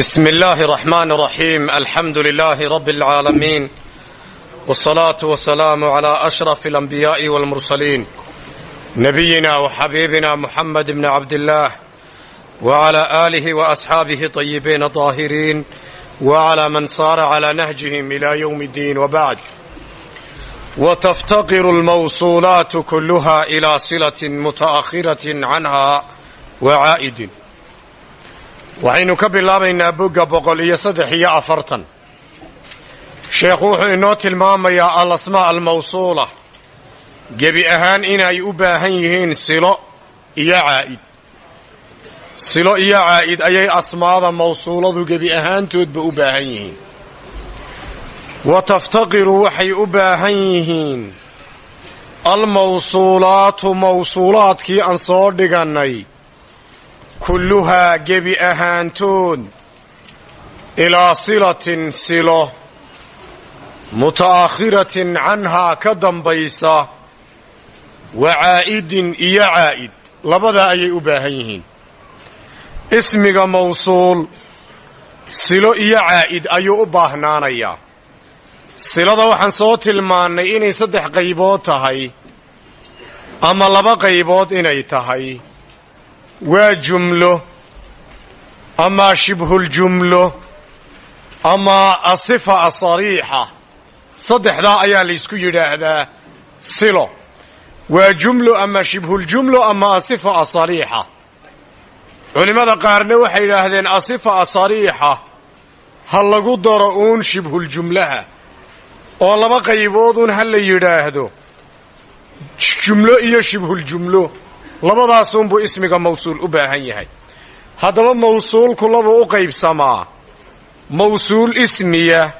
بسم الله الرحمن الرحيم الحمد لله رب العالمين والصلاة والسلام على أشرف الأنبياء والمرسلين نبينا وحبيبنا محمد بن عبد الله وعلى آله وأصحابه طيبين طاهرين وعلى من صار على نهجهم إلى يوم الدين وبعد وتفتقر الموصولات كلها إلى صلة متأخرة عنها وعائد waxaynu ka bilaabaynaa bogga boqol iyo saddex iyo afartan. Sheekhu wuxuu inoo tilmaamayaa alasmaa almawsuula. Gebi ahaan inay u baahan yihiin silo iyo caa'id. Silo iyo caa'id ayay asmaada mawsuuladu gebi ahaantoodba u baahan yihiin. Wa taftaqiru waxay u baahan yihiin almawsuulaatu mawsuulaadkii aan soo dhigannay kulluhaa gebi ahaantood ilaa silatin silo muta'akhiratin canhaa ka dambaysa wa caa'idin iyo caa'id labadaa ayay u baahan yihiin ismiga mawsuul silo iyo caa'id ayuu u baahnaanayaa silada waxaan soo tilmaannay inay saddex qaybood tahay ama laba qaybood inay tahay waa jumlo? Amaa shibhuljumlo amaa asifa asariixa saddexdaa ayaa laysku yidhaahdaa. Silo. Waa jumlo ama shibhuljumlo ama asifa asariixa culimmada qaarna waxay yidhaahdeen asifa asariixa ha lagu daro uun shibhuljumlaha oo laba qayboodun ha la yidhaahdo. Jumlo iyo shibhuljumlo labadaasunbuu ismiga mawsuul u baahan yahay. Haddaba mawsuulku labuu u qaybsamaa mawsuul ismiya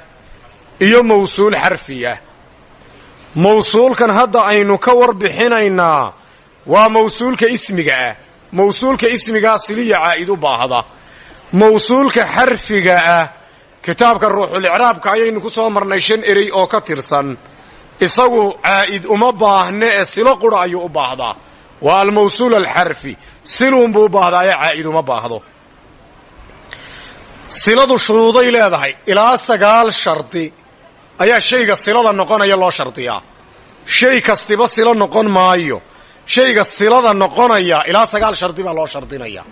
iyo mawsuul xarfiya. Mawsuulkan hadda aynu ka warbixinaynaa waa mawsuulka ismiga ah. Mawsuulka ismigaa siliya caa'id u baahda. Mawsuulka xarfiga ah kitaabka ruuxulicraabka ayaynu ku soo marnay shan erey oo ka tirsan. Isagu caa'id uma baahne ee silo qura ayuu u baahdaa waa almawsuul alxarfi siluun buu u baahdaa ee caa'id uma baahdo siladu shuruuday leedahay ilaa sagaal shardi ayaa shayga silada noqonaya loo shardiyaa shay kastiba silo noqon maayo shayga silada noqonaya ilaa sagaal shardi baa loo shardinaya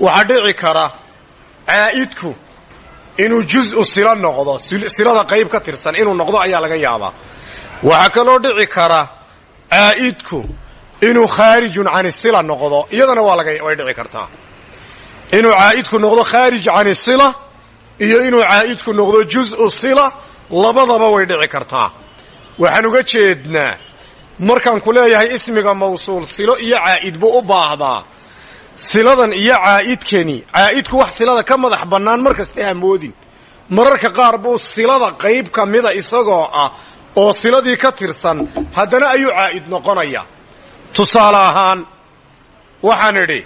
waxaa dhici kara caa'idku inuu juz'u silo noqdo silada qayb ka tirsan inuu noqdo ayaa laga yaabaa waxaa kaloo dhici kara caa'idku inuu khaarijun cani sila noqdo iyadana waa way dhici kartaa. Inuu caa'idku noqdo khaarij cani sila iyo inuu caa'idku noqdo juz'u sila labadaba way dhici kartaa. Waxaan uga jeednaa markaan ku leeyahay ismiga mawsuul silo iyo caa'id buu u baahdaa. Siladan iyo caa'idkani caa'idku wax silada ka madax bannaan mar kasta hamoodin? Mararka qaar buu silada qayb ka mida isagoo ah oo siladii ka tirsan haddana ayuu caa'id noqonaya tusaale ahaan waxaan idhi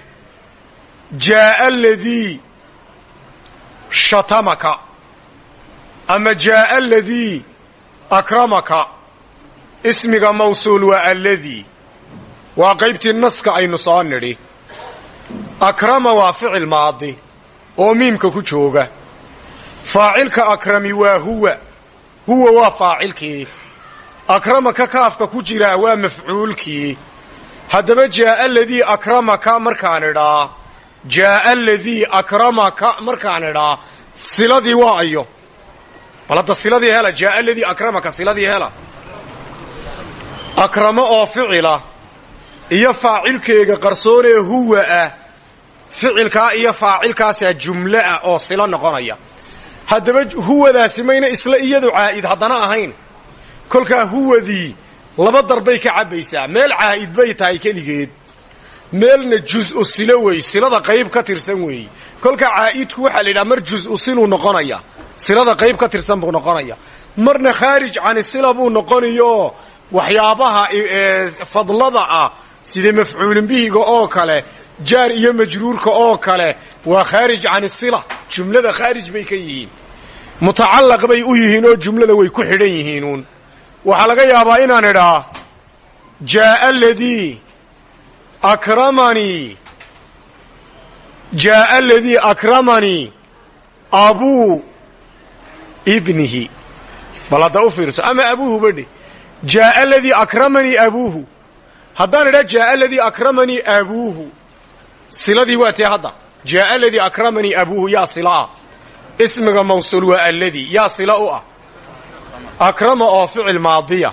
jaa'a aladii shatamaka ama jaa'a aladii akramaka ismiga mawsuul waa alladii waa qaybtii naska aynu soo nidhi. Akrama waa ficil maadi oo miimka ku jooga. Faacilka akrami waa huwa. Huwa waa faacilkii. Akramaka kaafka ku jiraa waa mafcuulkii haddaba jaa'a aladii akramaka markaan idhaa jaa'a aladii akramaka markaan idhaa siladii waa ayo. Bal hadda siladii hela jaa'a aladii akramaka siladii hela. Akramo oo ficila iyo faacilkeega qarsoonee huwa ah ficilkaa iyo faacilkaasaa jumlo ah oo silo noqonaya. Haddaba huwadaasi mayna isla iyadu caa'id haddana ahayn. Kolkaa huwadii laba darbay ka cabbaysaa. Meel caa'id bay tahay keligeed. Meelna juz'u silo wey. Silada qayb ka tirsan weeye kolka caa'idku waxaa la yidhaha mar juz'u siluu noqonaya. Silada qayb ka tirsan buu noqonaya. Marna khaarij cani sila buu noqonayo. Waxyaabaha fadlada ah sida mafcuulin bihiga oo kale jaar iyo majruurka oo kale waa khaarij cani sila. Jumlada khaarij bay ka yihiin. Mutacallaq bay u yihiin oo jumlada way ku xidhan yihiinuun waxaa laga yaabaa inaan idhaa jaa'a aladii akramanii jaa'a aladii akramanii abuu ibnihi. Bal hadda u fiirso ama abuuhu badhe jaaa aladii akramanii abuuhu. Haddaan idhaa jaaa aladii akramanii abuuhu. Siladii waa tee hadda. Jaaa aladii akramanii abuuhu yaa sila ah ismiga mawsuul waa alladii yaa sila u ah akrama oo ficil maadiya.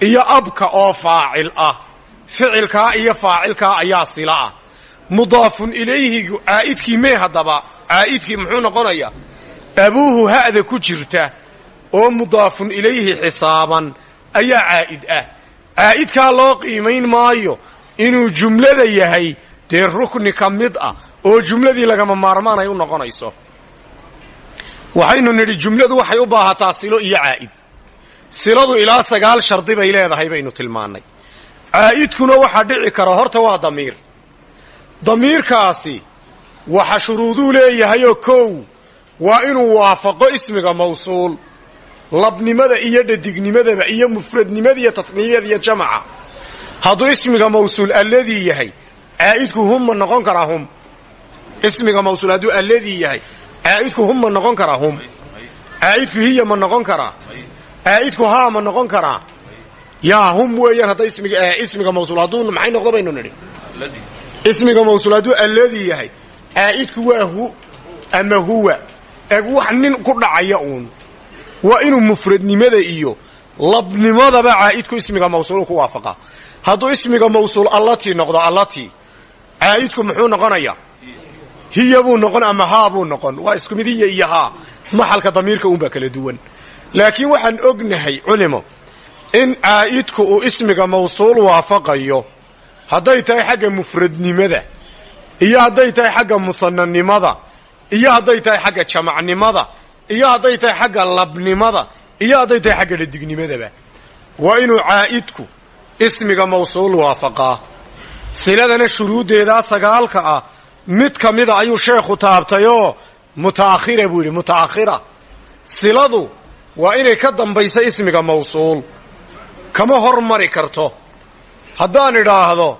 Iyo abka oo faacil ah. Ficilkaa iyo faacilkaa ayaa sila ah. Mudaafun ilayhigu caa'idkii mee haddaba? Caa'idkii muxuu noqonayaa abuuhu ha'da ku jirta oo mudaafun ilayhi xisaaban ayaa caa'id ah. Caa'idkaa loo qiimayn maayo inuu jumlada yahay dee rukni ka mid ah oo jumladii lagama maarmaan ay u noqonayso waxaynu nidhi jumladu waxay u baahataa silo iyo caa'id. Siladu ilaa sagaal shardi bay leedahay baynu tilmaannay. Caa'idkuna waxaa dhici kara horta waa damiir. Damiirkaasi waxa shuruuduu leeyahayoo kow waa inuu waafaqo ismiga mawsuul. Labnimada iyo dhadignimadaba iyo mufradnimada iyo tasniyada iyo jamaca. Hadduu ismiga mawsuul alladii yahay caa'idku hum ma noqon karaa hum. Ismiga mawsuul hadduu alladii yahay caa'idku hum ma noqon karaa hum. Caa'idku hiya ma noqon karaa. Caa'idku haa ma noqon karaa. Yaa hum weeyaan hadda ismiga ismiga mawsuul hadduu maxay noqdo baynu nidhi? Ismiga mawsuul hadduu alladii yahay. Caa'idku waa hu ama huwa. Eg wax nin ku dhacaya uun. Waa inuu mufradnimada iyo labnimadaba caa'idku ismiga mawsuulu ku waafaqa. Hadduu ismiga mawsuul allatii noqdo allatii caa'idku muxuu noqonayaa hiya buu noqon ama haa buu noqon. Waa isku mid hiya iyo haa. Maxalka damiirka uunbaa kala duwan. Laakiin waxaan ognahay culimo in caa'idku uu ismiga mawsuul waafaqayo. Hadday tahay xagga mufradnimada iyo hadday tahay xagga musananimada iyo hadday tahay xagga jamacnimada iyo hadday tahay xagga labnimada iyo hadday tahay xagga dhadignimadaba waa inuu caa'idku ismiga mawsuul waafaqaa. Siladana shuruuddeedaa sagaalka ah mid ka mida ayuu sheekhu taabtayoo muta'akhira buu yidhi muta'akhira. Siladu waa inay ka dambayso ismiga mawsuul. Kama hormari karto. Haddaan idhaahdo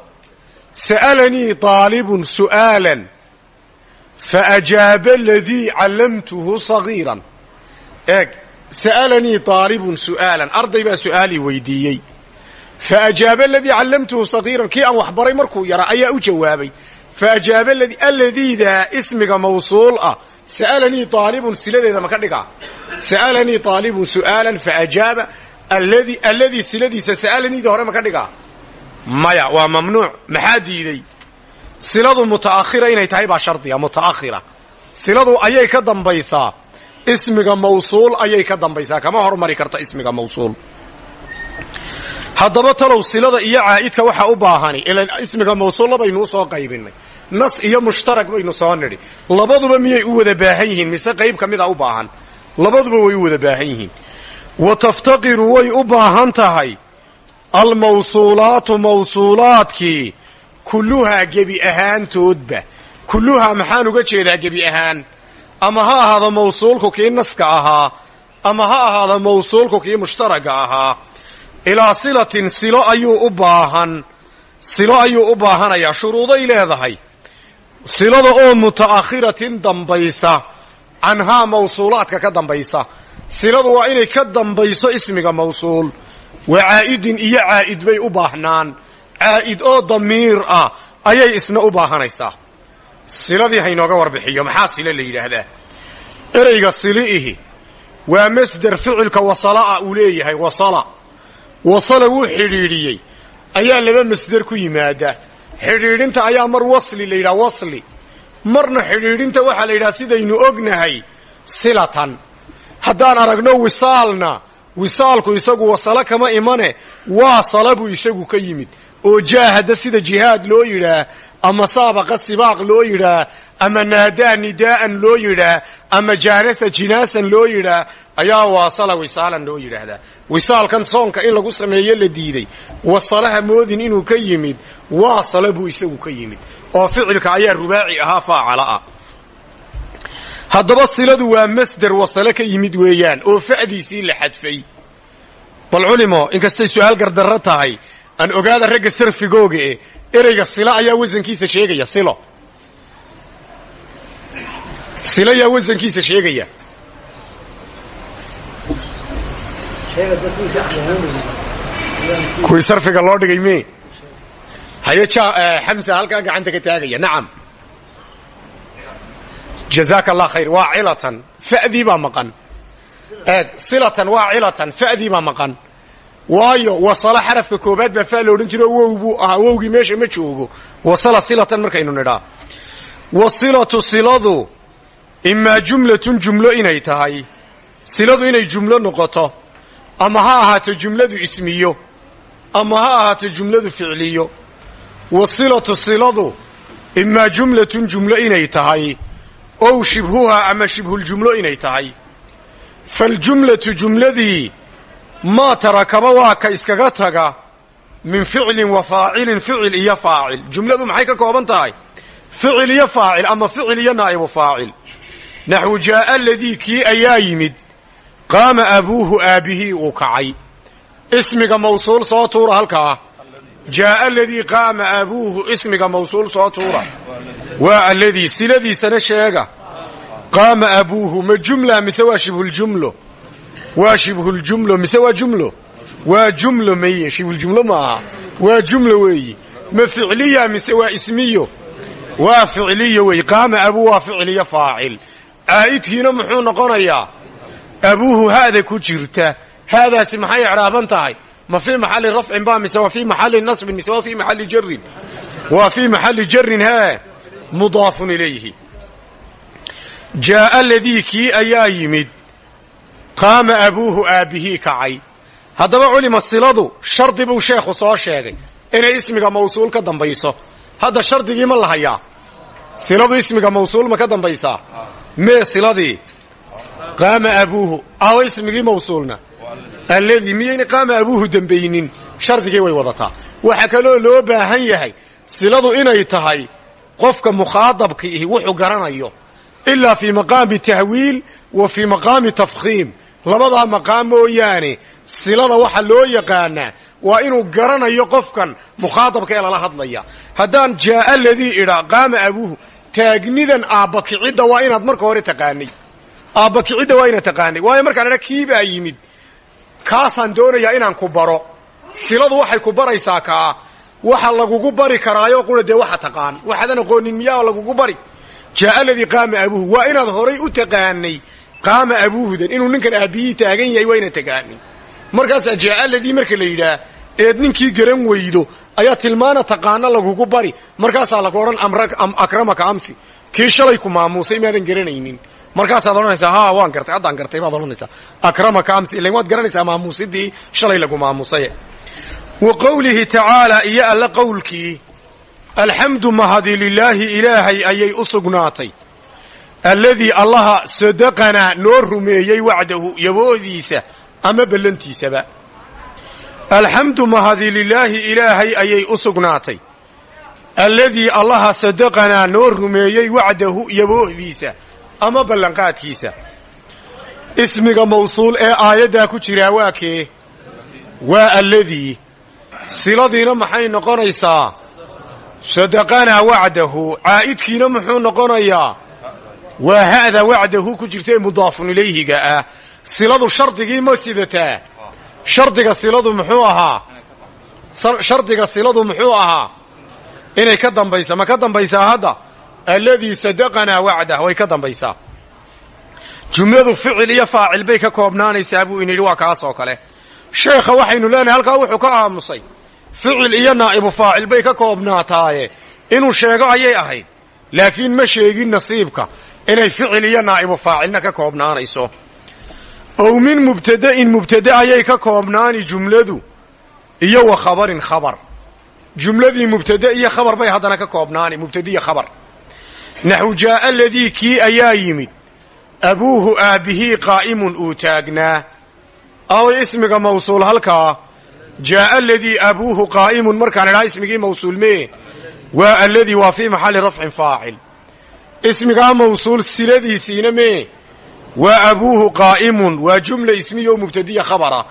sa'alanii daalibun su'aalan fa ajaaba aladii callamtuhu sagiiran eeg sa'alanii daalibun su'aalan arday baa su'aalii weydiiyey. Fa ajaaba aladii callamtuhu sagiiran kii aan waxbaray markuu yaraa ayaa u jawaabay fa ajaaba aladii alladiidaa ismiga mawsuul ah sa'alanii daalibun siladeeda maka dhigaa sa'alanii daalibun su'aalan fa ajaaba alladii siladiisa sa'alaniida hore maka dhigaa maya waa mamnuuc maxaa diiday siladu muta'akhira inay tahay baa shardiga muta'akhira siladu ayay ka dambaysaa ismiga mawsuul ayay ka dambaysaa kama hormari karto ismiga mawsuul haddaba talow silada iyo caa'idka waxaa u baahani. Ilan ismiga mawsuulla baynu u soo qaybinay. Nas iyo mushtarak baynu soo nidhi. Labaduba miyay u wada baahan yihiin? Mise qayb ka mida u baahan? Labaduba way u wada baahan yihiin. Wa taftaqiru way u baahan tahay. Almawsuulaatu mawsuulaadkii kulluhaa gebi ahaantoodba. Kulluhaa maxaan uga jeedaa gebi ahaan? Ama ha ahaado mawsuulku kii naska ahaa? Ama ha ahaado mawsuulku kii mushtaragga ahaa ilaa silatin silo ayuu u baahan. Silo ayuu u baahanayaa shuruuday leedahay. Silada oo muta'akhiratin dambaysa canhaa mawsuulaadka ka dambaysa. Siladu waa inay ka dambayso ismiga mawsuul. Waa caa'idin iyo caa'id bay u baahnaan. Caa'id oo damiir ah ayay isna u baahanaysaa siladii haynooga warbixiyo maxaa sile la yidhaahdaa? Ereyga sili'ihi waa masder ficilka wasala'a uu leeyahay wasala wasala wuu xidhiidhiyey. Ayaa laba masder ku yimaada. Xidhiidhinta ayaa mar wasli la wasli. Marna xidhiidhinta waxaa la yidhaha sidaynu ognahay silatan. Haddaan aragno wisaalna wisaalku isagu wasalo kama imane waa sala buu isagu ka yimid. Oo jaahada sida jihaad loo yidhaah ama saabaqa sibaaq loo yidhaah ama naadaa nidaa'an loo yidhaah ama jaanasa jinaasan loo yidhaah ayaa waasala wisaalan loo yidhaahdaa. Wisaalkan soonka in lagu sameeyo la diiday. Wasalaha moodin inuu ka yimid waa sala buu isagu ka yimid. Oo ficilka ayaa rubaaci ahaa faacala ah. Haddaba siladu waa masder wasale ka yimid weeyaan oo fa'diisii la xadfay. Bal culimo inkastay su'aal gardarro tahay aan ogaada ragga sarfigooga eh ereyga silo ayaa wasankiisa sheegaya silo. Sila yaa wasankiisa sheegaya kuwii sarfiga loo dhigay me haye xamsa halkaa gacanta ka taagaya. Nacam jazaaka allah khayr. Waa cilatan fa'dii baa maqan. Eeg silatan waa cilatan fa'dii baa maqan. Waayo wasala xarafka koobaad baa fa la odhan jiro wow buu ahaa. Wowgii meesha ma joogo. Wasala silatan markaynu nidhaa. Wasilatu siladu. Imaa jumlatun jumlo inay tahay. Siladu inay jumlo noqoto ama ha ahaato jumladu ismiyo ama ha ahaato jumladu ficliyo. Wasilatu siladu imaa jumlatun jumlo inay tahay ow shibhuhaa ama shibhuljumlo inay tahay. Faljumlatu jumladii maa tarakaba waa ka iskaga taga min ficlin wa faacilin ficil iyo faacil. Jumladu maxay ka kooban tahay? Ficil iyo faacil ama ficil iyo naa'ibu faacil. Naxwu jaaa aladii kii ayaa yimid qaama abuuhu aabbihii uu kacay. Ismiga mawsuul soo tuura halkaa. Jaaa aladii qaama abuuhu ismiga mawsuul soo tuura. Waa aladii siladiisana sheega. Qaama abuuhu ma jumla mise waa shibhuljumlo waa shibhuljumlo mise waa jumlo? Waa jumlo meye shibhuljumlo maaha waa jumlo weeyi. Ma ficliya mise waa ismiyo? Waa ficliyo wey qaama abuu waa ficliyo faacil. Caa'idkiina muxuu noqonayaa abuuhu haada ku jirta haadaasi maxay ecraaban tahay ma fii maxalli rafcin ba mise waa fii maxalli nasbin mise waa fii maxalli jarin waa fii maxalli jarin ilayhi jaaa aladii kii ayaa yimid qaama abuuhu aabbihii kacay haddaba culima siladu shardi buu sheekhu soo sheegay inay ismiga mawsuul ka dambayso hadda shardigii ma la hayaa siladu ismiga mawsuul ma ka dambaysaa mee siladii qaama abuuhu awa ismigii mawsuulna alladii miyayna qaama abuuhu dembaynin shardigii way wadataa waxaa kaloo loo baahan yahay siladu inay tahay qofka mukhaadabka ihi wuxuu garanayo ilaa fii maqaami tahwiil wa fii maqaami tafkhiim labadaa maqaam mooyaane silada waxa loo yaqaanaa waa inuu garanayo qofkan mukhaadabka ee lala hadlaya haddaan jaaa aladii idhaa qaama abuuhu taagnidan aabbakicidda waa inaad marka hore taqaanay aabbakicidda waa inaad taqaanay. Waayo markaan idha kii baa yimid? Kaasaan doonayaa inaan ku baro. Siladu waxay ku baraysaa kaa. Waxa lagugu bari karaayo qura dee waxa taqaan. Waxaadan aqoonin miyaa lagugu bari? Jaaa aladii qaama abuuhu. Waa inaad horay u taqaanay. Qaama abuuhudan inuu ninkan aabbihii taagan yahay waa inaad taqaanay. Markaasaa jaaa aladii marka la yidhaah eed ninkii garan weydo ayaa tilmaana taqaana lagugu bari. Markaasaa lagu odhan akramaka amsi. Kii shalay ku maamuusay maadan garanaynin markaasaad odhanaysaa ha waan gartay haddaan gartay baad odhanaysaa. Akramaka amsi ilan waad garanaysaa maamuusidii shalay lagu maamuusaye. Wa qowlihi tacaalaa iyo alla qowlkii alxamdu mahadi lilaahi ilaahay ayay u sugnaatay. Alladii allaha sadaqanaa noo rumeeyey wacdahu yaboodiisa ama ballantiisaba. Alxamdu mahadi lilaahi ilaahay ayay u sugnaatay. Alladii allaha sadaqanaa noo rumeeyey wacdahu yaboodiisa ama ballanqaadkiisa. Ismiga mawsuul ee aayaddaa ku jiraa waa kee? Waa alladii siladiina maxay noqonaysaa? Sadaqanaa wacdahu. Caa'idkiina muxuu noqonayaa? Waa ha'da wacdahu ku jirta ee mudaafun ilayhiga ah. Siladu shardigii ma sidataa? Shardiga siladu muxuu ahaa? Shardiga siladu muxuu ahaa? Inay ka dambaysa ma ka dambaysaa hadda alladii sadaqanaa wacdah way ka dambaysaa. Jumladu ficil iyo faacil bay ka koobnaanaysaa buu inidhi waa kaas oo kale. Sheekha waxaynu leenahay halkaa wuxuu ka aamusay. Ficil iyo naa'ibu faacil bay ka koobnaataaye. Inuu sheego ayay ahayd. Laakiin ma sheegin nasiibka inay ficil iyo naa'ibu faacilna ka koobnaanayso. Ow min mubtada'in mubtade ayay ka koobnaani jumladu iyo wa khabarin khabar. Jumladii mubtade iyo khabar bay haddana ka koobnaani mubtadiya khabar naxwu jaaa aladii kii ayaa yimid abuuhu aabbihii qaa'imun uu taagnaa away ismiga mawsuul halkaa jaaa aladii abuuhu qaa'imun markaan idhaa ismigii mawsuul mee waa aladii waa fii maxalli rafcin faacil ismigaa mawsuul siladiisiina mee waa abuuhu qaa'imun waa jumla ismiya oo mubtadiya khabara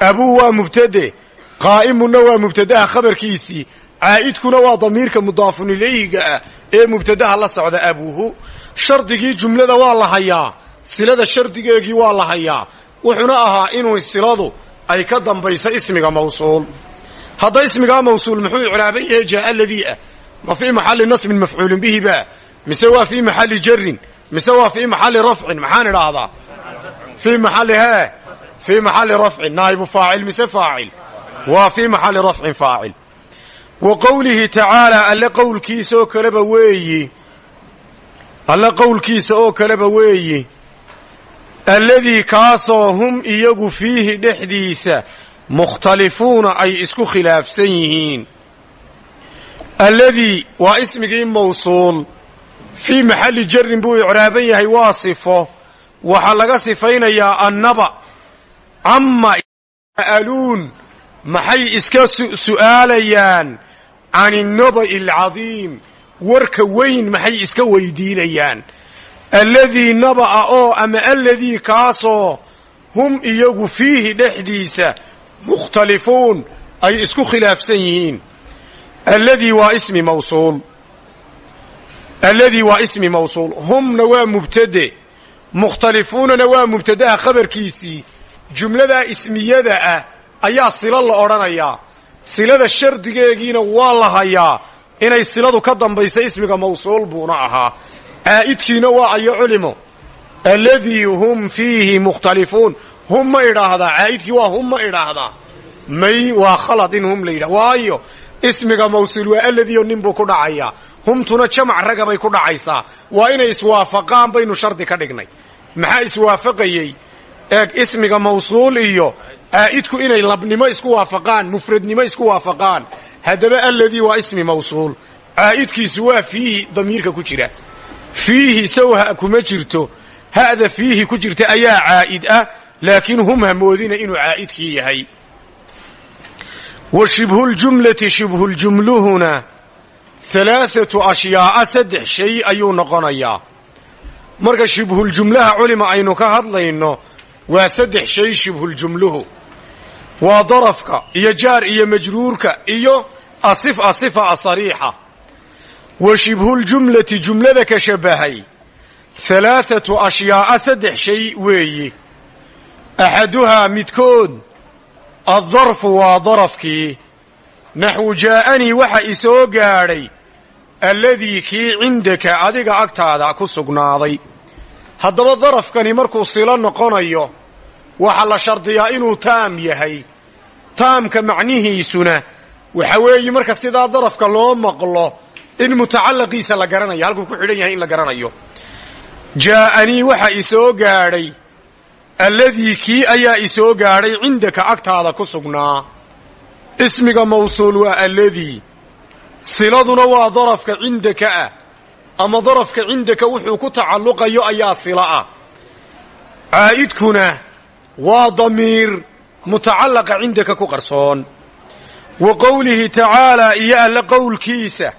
abuuhu waa mubtade qaa'imunna waa mubtadaha khabarkiisii caa'idkuna waa damiirka mudaafun ilayhiga ah ee mubtadaha la socda abuuhu shardigii jumlada waa la hayaa silada shardigeegii waa la hayaa wuxuuna ahaa inuu siladu ay ka dambayso ismiga mawsuul. Hadda ismigaa mawsuul muxuu icraaban yahay jaa aladii ah ma fii maxalli nasbin mafcuulin bihi ba mise waa fii maxalli jarin mise waa fii maxalli rafcin? Maxaan idhaahdaa. Fii maxalli hee fii maxalli rafcin naa'ibu faacil mise faacil? Waa fii maxalli rafcin faacil wa qowlihi tacaalaa alle qowlkiisa oo kaleba weeyi. Alle qowlkiisa oo kaleba weeyi. Alladii kaasoo hum iyagu fiihi dhexdiisa mukhtalifuuna ay isku khilaafsan yihiin. Alladii waa ismigii mawsuul. Fii maxalli jarin buu icraaban yahay waa sifo. Waxaa laga sifaynayaa annaba. Camma aluun maxay iska su'aalayaan? Can innaba'i alcadiim warka weyn maxay iska weydiinayaan? Alladii naba'a oo ama alladii kaasoo hum iyagu fiihi dhexdiisa mukhtalifuun ay isku khilaafsan yihiin. Alladii waa ismi mawsuul. Alladii waa ismi mawsuul. Humna waa mubtade. Mukhtalifuunana waa mubtadaha khabarkiisii. Jumladaa ismiyada ah ayaa silo la odhanayaa silada shardigeegiina waa la hayaa. Inay siladu ka dambayso ismiga mawsuul buuna ahaa caa'idkiina waa ayo culimo. Alladii hum fiihi mukhtalifuun hum ma idhaahdaa. Caa'idkii waa hum ma idhaahdaa. May waa khalad in hum la yidhah waayo ismiga mawsuul waa alladii oo nin buu ku dhacayaa humtuna jamac raga bay ku dhacaysaa. Waa inay iswaafaqaan baynu shardi ka dhignay. Maxaa iswaafaqayey eeg ismiga mawsuul iyo aa'idku inay labnimo isku waafaqaan mufradnimo isku waafaqaan. Haddaba alladii waa ismi mawsuul. Caa'idkiisu waa fiihi damiirka ku jira. Fiihi sawha kuma jirto. Ha'da fiihi ku jirta ayaa caa'id ah laakiin hum hamoodina inuu caa'idkii yahay. Wa shibhuljumlati shibhuljumluhuna halaathatu ashyaa'a saddex shay ayuu noqonayaa. Marka shibhuljumlaha culima aynu ka hadlayno waa saddex shay shibhuljumluhu waa darafka iyo jaar iyo majruurka iyo asif asifa asariixa. Wa shibhuljumlati jumlada ka shabahay. Halaathatu ashyaa'a saddex shay weeyi. Axaduhaa midkood addarfu waa darafkii. Naxwu jaa'anii waxa isoo gaadhay alladii kii cindaka adiga agtaada ku sugnaaday. Haddaba darafkani markuu silo noqonayo waxaa la shardiyaa inuu taam yahay. Taamka macnihiisuna waxa weeye marka sidaa darafka loo maqlo in mutacallaqiisa la garanayo halkuu ku xidhan yahay in la garanayo. Jaa'anii waxa isoo gaadhay. Alladii kii ayaa isoo gaadhay cindaka agtaada ku sugnaa. Ismiga mawsuul waa alladii siladuna waa darafka cindaka ah. Ama darafka cindaka wuxuu ku tacalluqayo ayaa sila ah. Caa'idkuna waa damiir mutacallaqa cindaka ku qarsoon. Wa qowlihi tacaalaa iyo alle qowlkiisa.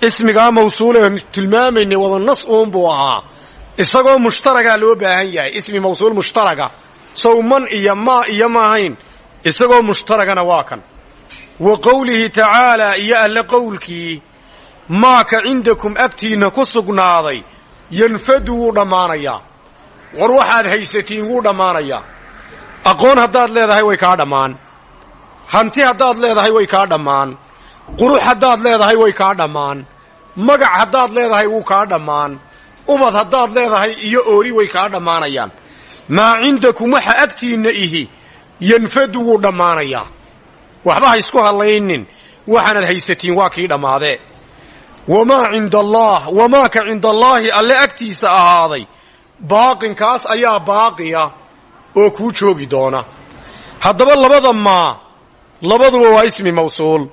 Ismigaa mawsuulee tilmaamaynay wada nas uun buu ahaa. Isagoo mushtaragaa loo baahan yahay ismi mawsuul mushtaraga. Sow man iyo maa iyo maahayn isagoo mushtaragana waa kan. Wa qowlihi tacaalaa iyo alle qowlkii maaka cindakum agtiinna ku sugnaaday yanfadu wuu dhammaanayaa war waxaad haysatiin wuu dhammaanayaa aqoon haddaad leedahay way kaa dhammaan. Hanti haddaad leedahay way kaa dhammaan. Qurux haddaad leedahay way kaa dhammaan. Magac haddaad leedahay wuu kaa dhammaan. Ubad haddaad leedahay iyo oori way kaa dhammaanayaan. Maa cindakum waxa agtiinna ihi yanfadu wuu dhammaanayaa waxba ha isku hadlaynin waxaanaad haysatiin waa kii dhammaadee wamaa cinda allaah wamaaka cinda allaahi alle agtiisa ahaaday baaqinkaas ayaa baaqiya oo kuu joogi doona. Haddaba labada maa labaduba waa ismi mawsuul.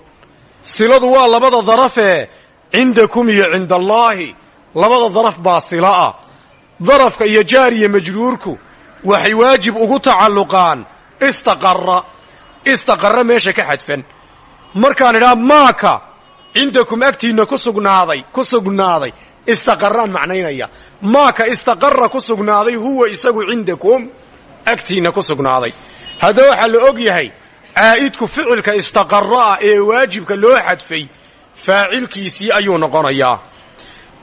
Siladu waa labada darafee cindakum iyo cinda allaahi. Labada daraf baa sila ah. Darafka iyo jaariya majruurku waxay waajib ugu tacalluqaan. Istaqarra. Istaqarra meesha ka xadfan. Markaan idhaa maaka cindakum agtiinna ku sugnaaday ku sugnaaday istaqarraan macnaynaya. Maaka istaqarra ku sugnaaday huwa isagu cindakum agtiinna ku sugnaaday. Haddaba waxaa la og yahay caa'idku ficilka istaqarra ah ee waajibka loo xadfay faacilkiisii ayuu noqonayaa.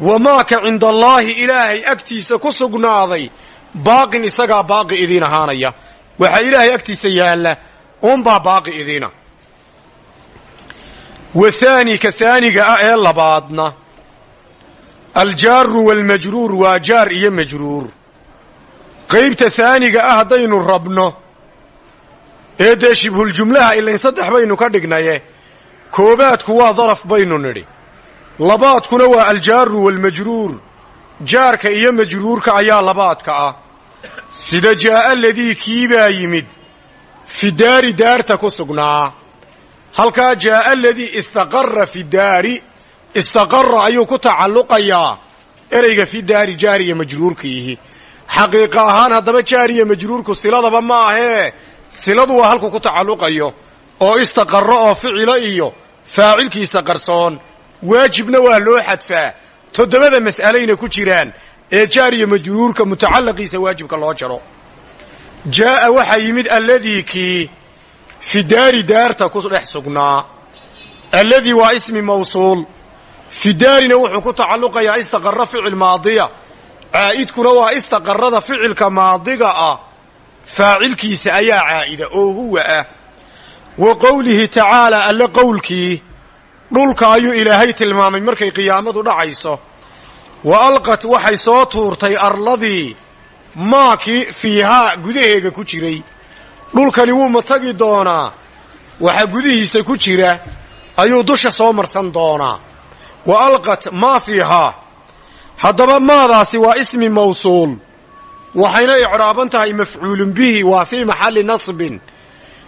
Wamaaka cinda allaahi ilaahay agtiisa ku sugnaaday baaqin isagaa baaqi idiin ahaanaya. Waxaa ilaahay agtiisa yaalla uunbaa baaqi idiina. Wa ka haaniga ah labaadna aljaaru waalmajruur waa jaar iyo majruur qaybta haaniga ah haddaynu rabno ee dee shibhuljumlaha ilayn saddex baynu ka dhignaye koobaadku waa daraf baynu nidhi. Labaadkuna waa aljaaru waalmajruur jaarka iyo majruurka ayaa labaadka ah. Sida jaa'a aladii kiibaa yimid fi daari daarta ku sugnaa. Halkaa jaa'a aladii istaqarra fi daari istaqarra ayuu ku tacalluqayaa ereyga fi daari jaariya majruurkiihi xaqiiqa ahaan haddaba jaariya majruurku siladaba ma ahee siladu waa halku ku tacalluqayo oo istaqarro oo ficilo iyo faacilkiisa qarsoon waajibna waa loo xadfaa toddobada mas'alayna ku jiraan ee jaariya majruurka mutacallaqiisa waajibka loo jaro jaa'a waxaa yimid alladii kii fi daari daarta ku dhex sugnaa alladii waa ismi mawsuul fi daarina wuxuu ku tacalluqayaa istaqarra ficil maadiya. Caa'idkuna waa istaqarrada ficilka maadiga ah. Faacilkiisa ayaa caa'ida oo huwa ah. Wa qowlihi tacaalaa alle qowlkii dhulka ayuu ilaahay tilmaamay markay qiyaamadu dhacayso. Wa alqat waxay soo tuurtay arladii maakii fiihaa gudaheega ku jiray. Dhulkani wuu ma tagi doonaa. Waxa gudihiisa ku jira ayuu dusha soo marsan doonaa wa alqat maa fiihaa haddaba maadaasi waa ismi mawsuul waxayna icraaban tahay mafcuulun bihi waa fii maxalli nasbin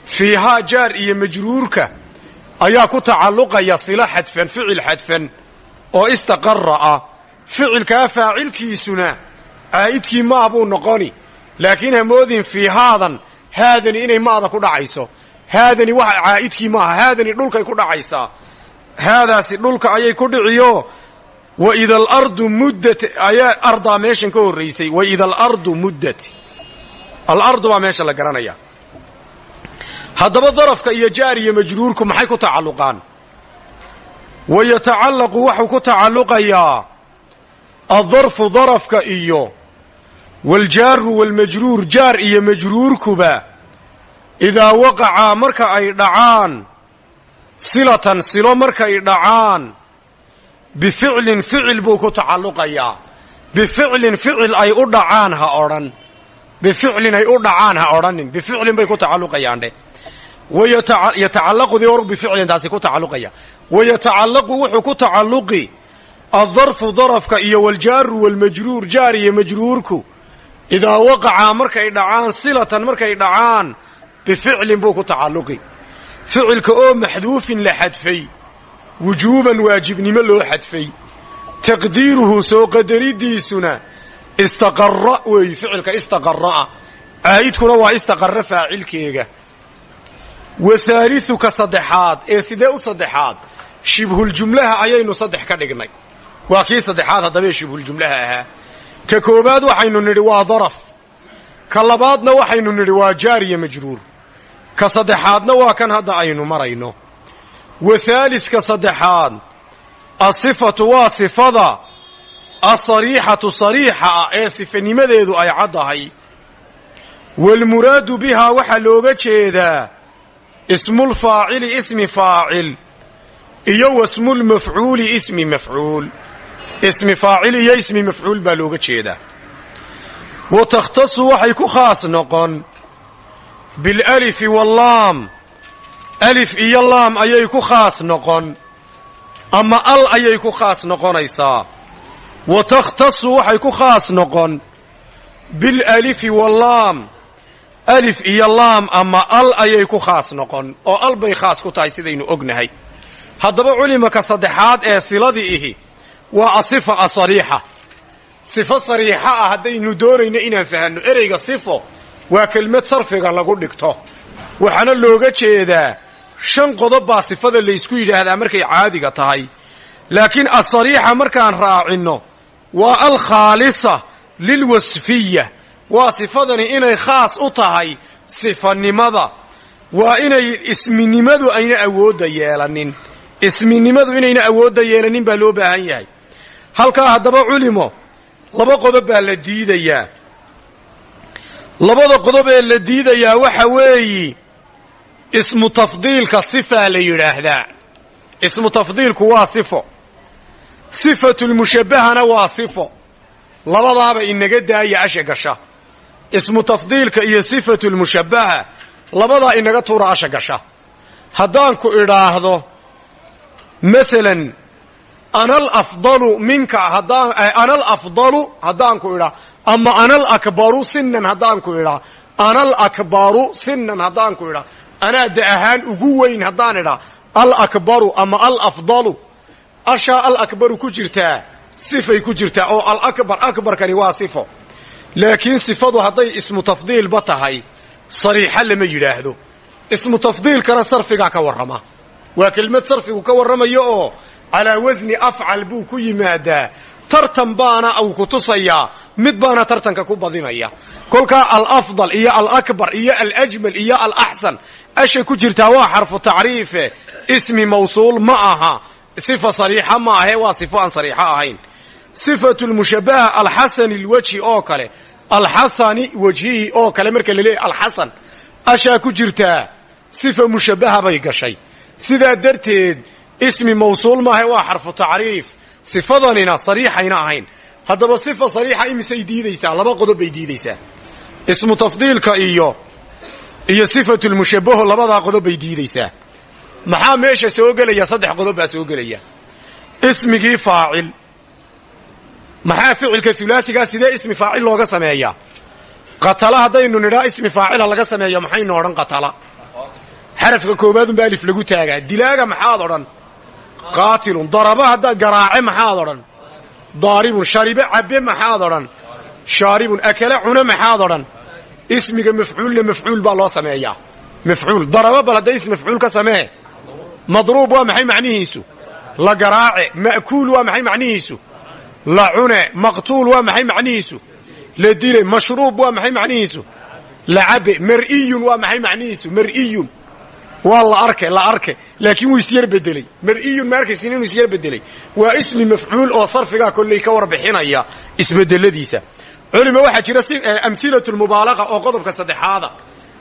fiihaa jaar iyo majruurka ayaa ku tacalluqaya silo xadfan ficil xadfan oo istaqarra ah ficilkaa faacilkiisuna caa'idkii maa buu noqoni laakiin hamoodin fiihaadan haadani inay maada ku dhacayso haadani waxa caa'idkii maaha haadani dhulkay ku dhacaysaa haadaasi dhulka ayay ku dhiciyo. Wa ida alardu muddat ayaa ardaa meeshan ka horraysay wa ida alardu muddat. Alardu baa meesha la garanaya. Haddaba darafka iyo jaar iyo majruurku maxay ku tacalluqaan? Wa yatacallaqu waxuu ku tacalluqayaa addarfu darafka iyo waljaaru waalmajruur jaar iyo majruurkuba idaa waqacaa marka ay dhacaan silatan silo markay dhacaan bificlin ficil buu ku tacalluqayaa. Bificlin ficil ay u dhacaan ha odhan. Bificlin ay u dhacaan ha odhanin. Bificlin bay ku tacalluqayaandhe yatacallaqudii hor bificlin taasi ku tacalluqaya. Wa yatacallaqu wuxuu ku tacalluqi addarfu darafka iyo waljaaru waalmajruur jaar iyo majruurku. Idaa waqacaa markay dhacaan silatan markay dhacaan bificlin buu ku tacalluqi ficilka oo maxduufin la xadfay wujuuban waajibnimo loo xadfay taqdiiruhu soo qadaridiisuna istaqarra weeyi ficilka istaqarra'a caa'idkuna waa istaqarra faacilkeega. Wa haaliuka saddexaad ee sidee u saddexaad? Shibhuljumlaha ayaynu saddex ka dhignay. Waa kii saddexaad haddabee shibhuljumlaha ahaa. Ka koobaad waxaynu nidhi waa daraf. Ka labaadna waxaynu nidhi waa jaariya majruur ka saddexaadna waa kan hadda aynu marayno. Wa haalidka saddexaad asifatu waa sifada asariixatu sariixa ah ee sifanimadeedu ay caddahay waalmuraadu bihaa waxaa looga jeedaa ismulfaacili ismi faacil iyo wasmulmafcuuli ismi mafcuul. Ismi faacil iyo ismi mafcuul baa looga jeedaa wa takhtasu waxay ku khaas noqon bilalifi wallaam. Alif iyo laam ayay ku khaas noqon. Ama al ayay ku khaas noqonaysaa. Wa takhtasu waxay ku khaas noqon. Bilalifi wallaam. Alif iyo laam ama al ayay ku khaas noqon. Oo al bay khaas ku tahay sidaynu ognahay. Haddaba culimaka saddexaad ee siladii ihi waa asifa asariixa. Sifo sariixa ah haddaynu doonayno inaan fahanno. Ereyga sifo waa kelmad sarfiga lagu dhigto. Waxaana looga jeedaa shan qodob baa sifada laysku yidhaahdaa markay caadiga tahay. Laakiin asariixa markaan raacinno waa alkhaalisa lilwasfiya waa sifadani inay khaas u tahay sifanimada. Waa inay isminimadu ayna awoodda yeelanin. Isminimadu inayna awoodda yeelanin baa loo baahan yahay. Halkaa haddaba culimo laba qodob baa la diidayaa labada qodob ee la diidayaa waxa weeyi ismu tafdiilka sifaa la yidhaahdaa. Ismu tafdiilku waa sifo. Sifatulmushabbahana waa sifo. Labadaaba inaga daaya asha gasha. Ismu tafdiilka iyo sifatulmushabbaha labadaa inaga tuura asha gasha. Haddaan ku idhaahdo maalan anal afdalu minka haddaan anal afdalu haddaan ku idhaa ama anal akbaru sinan haddaan ku idhaa anal akbaru sinan haddaan ku idhaa anaa da ahaan ugu weyn haddaan idhaa al akbaru ama al afdalu. Ashaa al akbaru ku jirtaa sifay ku jirtaa oo al akbar akbarkani waa sifo. Laakiin sifadu hadday ismu tafdiilba tahay sariixa lama yidhaahdo. Ismu tafdiilkana sarfigaa ka warrama. Waa kelmad sarfigu ka warramayo oo calaa wasni afcal buu ku yimaadaa tartan baana uu ku tusayaa mid baana tartanka ku badinaya. Kolkaa alafdal iyo alakbar iyo alajmal iyo alaxsan ashay ku jirtaa waa xarfu tacriife. Ismi mawsuul ma aha sifa sariixa ma ahe waa sifo aan sariixo ahayn. Sifatu lmushabaha alxasani lwajhi oo kale alxasani wajhihi oo kale marka la leeyahy alxasan ashaa ku jirtaa sifa mushabaha bay gashay. Sidaa darteed ismi mawsuul maahe waa xarfu tacriif sifadanina sariixayna ahayn. Haddaba sifa sariixa imisay diidaysaa laba qodob bay diidaysaa. Ismu tafdiilka iyo iyo sifatu lmushabaho labadaa qodob bay diidaysaa. Maxaa meesha soo gelaya? Saddex qodob baa soo gelaya. Ismigii faacil. Maxaa ficilka hulaasigaa sidee ismi faacil looga sameeyaa? Qatala haddaynu nidhaa ismi faacila laga sameeyo maxaynu odhan qatala. Xarafka koowaadunba alif lagu taagaa. Dilaaga maxaad odhan qaatilun daraba haddaad garaace maxaad odhan. Daaribun sharibe cabbe maxaad odhan. Shaaribun akale cune maxaad odhan. Ismiga mafcuulna mafcuul baa loo sameeyaa. Mafcuul daraba bal hadday is mafcuul ka samee. Madruub waa maxay macnihiisu? La garaace ma'kuul waa maxay macnihiisu? La cune maqtuul waa maxay macnihiisu? La dile mashruub waa maxay macnihiisu? La mar'iyun waa maxay macnihiisu? Mar'iyun waa la arke la arke laakiin wuu isyar bedeley mar'iyun ma arkaysin inuu isyar bedeley waa ismi mafcuul oo sarfigaa kolley ka warbixinaya isbedeladiisa culima waxaa jira amhilatu lmubaalaqa oo qodobka saddexaada.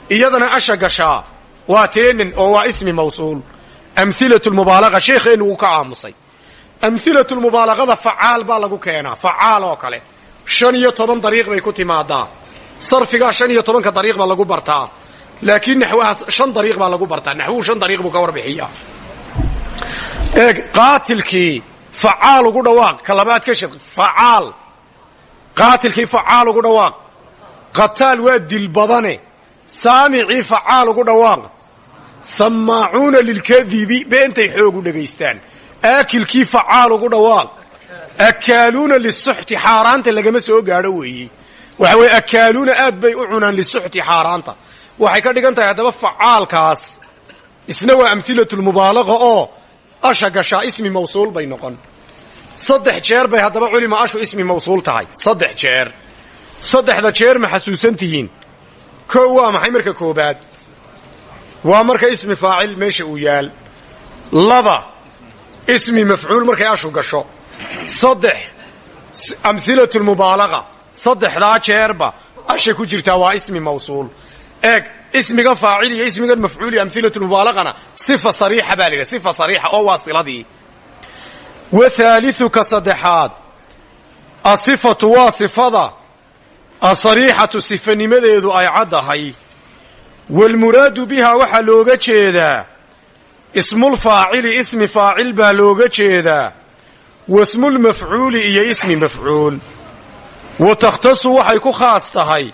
Iyadana asha gashaa. Waa teenan oo waa ismi mawsuul. Amhilatu lmubaalaqa sheekheennu wuu ka aamusay. Amhilatu lmubaalaqada facaal baa lagu keenaa. Facaal oo kale. Shan iyo toban dariiq bay ku timaadaa. Sarfigaa shan iyo lagu bartaa laakiin naxwaha shan dariiq baa lagu bartaa. Naxwuhu shan dariiq buu ka warbixiyaa. Eeg qaatilkii facaal ugu dhawaaq. Ka ka shad facaal. Qaatilkii facaal ugu dhawaaq. Qataal waa dil badane. Saamicii facaal ugu dhawaaq. Sammaacuuna lilkadibi beentay xoogu dhegaystaan. Aakilkii facaal ugu dhawaaq. Akaaluuna lisuxti xaaraanta lagama soo gaadho weeye waxa weye akaaluuna aad bay u cunaan lisuxti xaaraanta waxay ka dhigan tahay haddaba facaalkaas. Isna waa amhilatu lmubaalaqa oo asha gashaa ismi mawsuul bay noqon. Saddex jeer bay haddaba culima ashu ismi mawsuul tahay. Saddex jeer. Saddexda jeer ma xasuusan tihiin. Kow waa maxay marka koobaad waa marka ismi faacil meesha uu yaal. Laba ismi mafcuul markay ashu gasho. Saddex amhilatu lmubaalaqa saddexdaa jeerba asha ku jirtaa waa ismi mawsuul eeg ismigan faacil iyo ismigan mafcuul iyo amhilatu mubaalaqana sifa sariixa baa la yidhaha sifa sariixa oo waa siladii wa haaliuka saddexaad asifatu waa sifada asariixatu sifanimadeedu ay caddahay waalmuraadu bihaa waxaa looga jeedaa ismulfaacili ismi faacil baa looga jeedaa. Wasmulmafcuuli iyo ismi mafcuul. Wa takhtasu waxay ku khaas tahay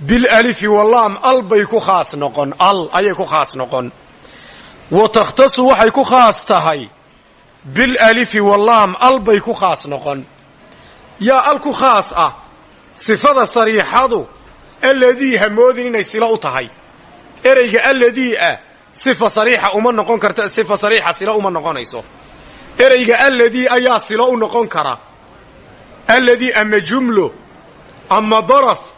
bilalifi walaam al bay ku khaas noqon. Al ayay ku khaas noqon. Wa takhtasu waxay ku khaas tahay. Bilalifi walaam al bay ku khaas noqon. Yaa al ku khaas ah sifada sariixadu alladii hamoodin inay silo u tahay. Ereyga alladii ah sifa sariixa uma noqon karta sifa sariixa silo uma noqonayso. Ereyga alladii ayaa silo u noqon kara. Alladii ama jumlo ama daraf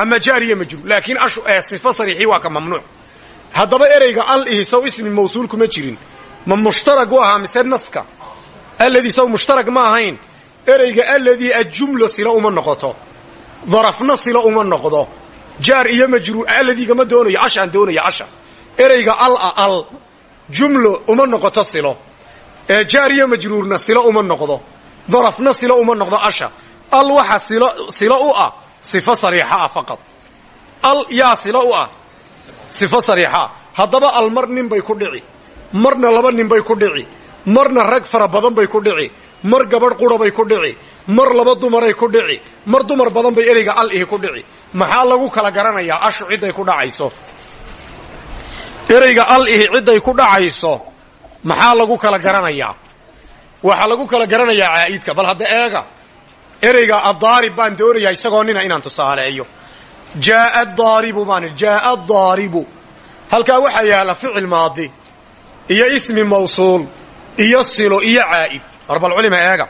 ama jaariya majruur laakiin ashu ee sifa sariixii waa ka mamnuuc. Haddaba ereyga al ihi ismi mawsuul kuma jirin. Ma mushtarag u ahaa mise naska? Alladii sow mushtarag ma ahayn. Ereyga alladii ajumla sila uma noqoto. Darafna sila uma noqdo. Jaar iyo majruur alladiigama doonayo. Cashaan doonayo casha. Ereyga ala al jumlo uma noqoto silo. Ee jaar iyo majruurna silo uma noqdo. Darafna silo uma noqdo asha al waxa silo silo u ah sifo sariixa ah faqad al yaa silo u ah sifo sariixa haddaba al mar nin bay ku dhici marna laba nin bay ku dhici marna rag fara badan bay ku dhici mar gabadh qura bay ku dhici mar laba dumaray ku dhici mar dumar badan bay ereyga al ihi ku dhici maxaa lagu kala garanayaa ashu cidday ku dhacayso ereyga al ihi cidday ku dhacayso maxaa lagu kala garanayaa waxaa lagu kala garanayaa caa'idka bal hadda eega ereyga addaarib baan doonayaa isagoo nina inaan tusaaleeyo. Jaaa daaribu baan jaaa daaribu halkaa waxaa yaalla ficil maadi iyo ismi mawsuul iyo silo iyo caa'id. Arbal culima eega.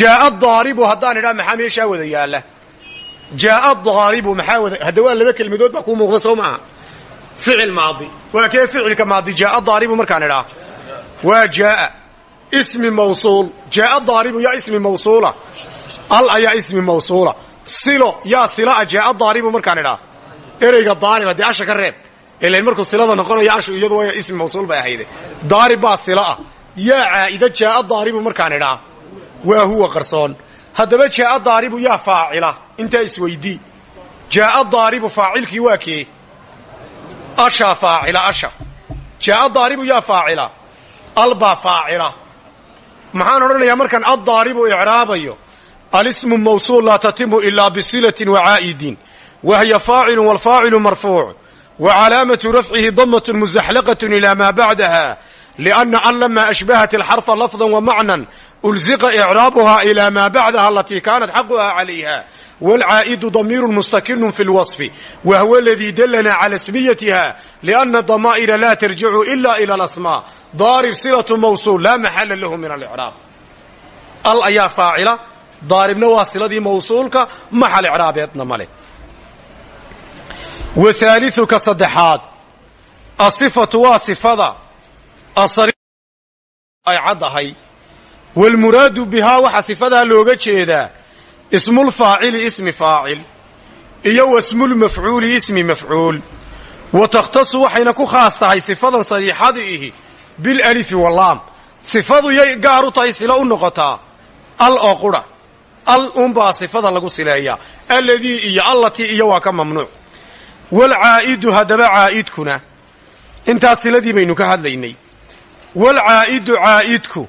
Jaaa daaribu haddaan idhaa maxaa meeshaa wada yaalla? Jaaa daaribu maxaa wada hadda waa laba kelmadood baa kuu muuqda soo maaha ficil maadi. Waa kee ficilka maadi? Jaaa daaribu markaan idhaa waa jaaa. Ismi mawsuul. Jaaa daaribu yaa ismi mawsuula al ayaa ismi mawsuula. Silo yaa silaa jaaa daaribu markaan idhaa. Ereyga daarib haddii asha ka reeb. Ilain markuu silada noqonayo ashu iyadu waa ismi mawsuul bay ahayde. Daarib baa silo ah. Yaa caa'ida jaaa markaan idhaa. Waa huwa qarsoon. Haddaba jaaa daaribu yaa faacila. Intaa isweydii jaaa daaribu faacilkii waa kee? Ashaa asha. Jaaa daaribu yaa faacila. Albaa faacila. Maxaan odhanayaa markaan addaaribu icraabayo alismu mawsuul laa tatimu ilaa bisilatin wacaa'idin wahiya faacilun waalfaacilu marfuuc wa calaamatu rafcihi damatun musaxlaqatun ilaa maa bacdaha lianna an lama ashbahat alxarfa lafdan wa macnan ulziqa icraabuhaa ilaa maa bacdaha alatii kaanat xaquha calayha waalcaa'idu damiirun mustakirun fi lwasfi wa huwa aladii dallanaa cala smiyatiha lianna damaa'ira laa tarjicu ila ila alasmaa daarib silatu mawsuul laa maxala lahu min alicraab al ayaa faacila daaribna waa siladii mawsuulka maxal icraabeedna male wa haaliuka saddexaad asifatu waa sifada asari ay caddahay. Waalmuraadu bihaa waxaa sifadaa looga jeedaa ismulfaacili ismi faacil iyo wasmulmafcuuli ismi mafcuul. Wa takhtasu waxayna ku khaas tahay sifadan sariixada ihi bilalifi wallaam sifadu yay gaar u tahay silo u noqotaa al oo al unbaa sifada lagu sileeyaa alladii iyo allatii iyo waa ka mamnuuc. Waalcaa'idu haddaba caa'idkuna intaas siladii baynu ka hadlaynay. Waalcaa'idu caa'idku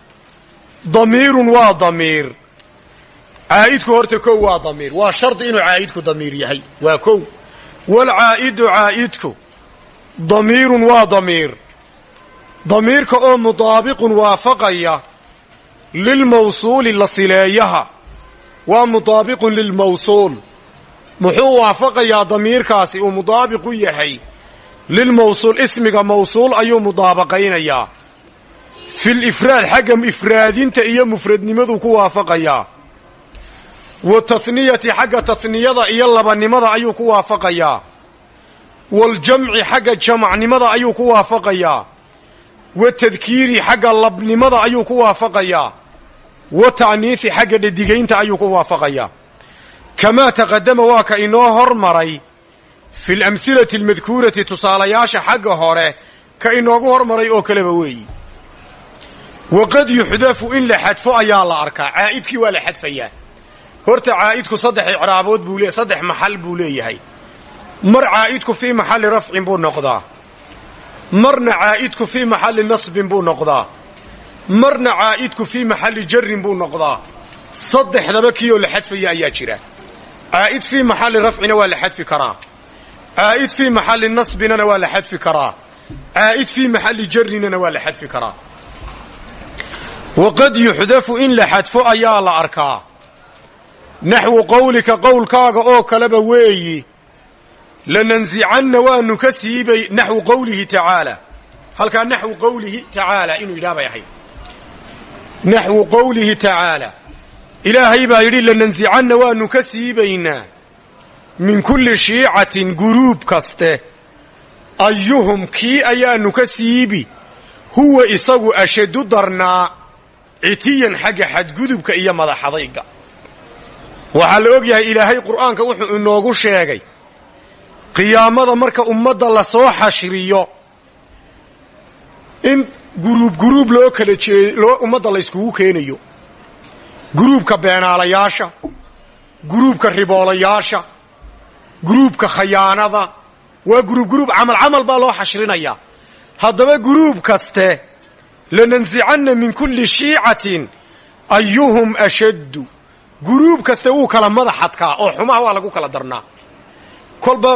damiirun waa damiir. Caa'idku horta kow waa damiir. Waa shardi inuu caa'idku damiir yahay. Waa kow. Waalcaa'idu caa'idku damiirun waa damiir. Damiirka oo mudaabiqun waafaqaya lilmawsuuli la sileeyaha waa mudaabiqun lilmawsuul muxuu waafaqayaa damiirkaasi uu mudaabiq u yahay lilmawsuul ismiga mawsuul ayuu mudaabaqaynayaa. Fil ifraad xagga ifraadinta iyo mufradnimaduu ku waafaqayaa. Wa tahniyati xagga tahniyada iyo labanimada ayuu ku waafaqayaa. Waljamci xagga jamacnimada ayuu ku waafaqayaa. Wa tadkiiri xagga labnimada ayuu ku waafaqayaa wa ta'niifi xagga dhedigaynta ayuu ku waafaqayaa. Kamaa taqadama waa ka inoo hormaray fi lamhilati almadkuurati tusaalayaasha xagga hore ka inoogu hormaray oo kaleba weeyi. Waqad yuxdafu in la xadfo ayaa la arkaa. Caa'idkii waa la xadfayaa. Horta caa'idku saddex icraabood buu le saddex maxal buu leeyahay. Mar caa'idku fii maxalli rafcin buu noqdaa. Marna caa'idku fii maxalli nasbin buu noqdaa marna caa'idku fii maxalli jarrin buu noqdaa. Saddexdaba kiioo la xadfaya ayaa jira. Caa'id fii maxalli rafcina waa la xadfi karaa. Caa'id fii maxalli nasbinana waa la xadfi karaa. Caa'id fii maxalli jarrinana waa la xadfi karaa. Waqad yuxdafu in la xadfo ayaa la arkaa. Naxwu qowlika qowlkaaga oo kaleba weeyi lanansicanna waanu ka siibay naxwu qowlihi tacaala. Halkaa naxwu qowlihi tacaala inuu yidhaha bay naxwu qowlihi tacaala ilaahay baa yidhi lanansicanna waanu ka siibaynaa min kulli shiicatin guruub kaste ayuhum kii ayaanu ka siibi huwa isagu ashaddu darnaa citiyan xagga xadgudubka iyo madaxadayga waxaa la og yahay ilaahay qur'aanka wuxuu inoogu sheegay qiyaamada marka ummadda la soo xashriyo in guruub guruub loo kala loo ummadda la yskugu keenayo. Guruubka beenaalayaasha guruubka riboolayaasha guruubka khayaanada waa guruub guruub camal camal baa loo xashrinayaa haddaba guruub kaste lanansicanna min kulli shiicatin ayuhum ashaddu. Guruub kaste wuu kala madaxadkaa oo xumaha waa lagu kala darnaa. Kolba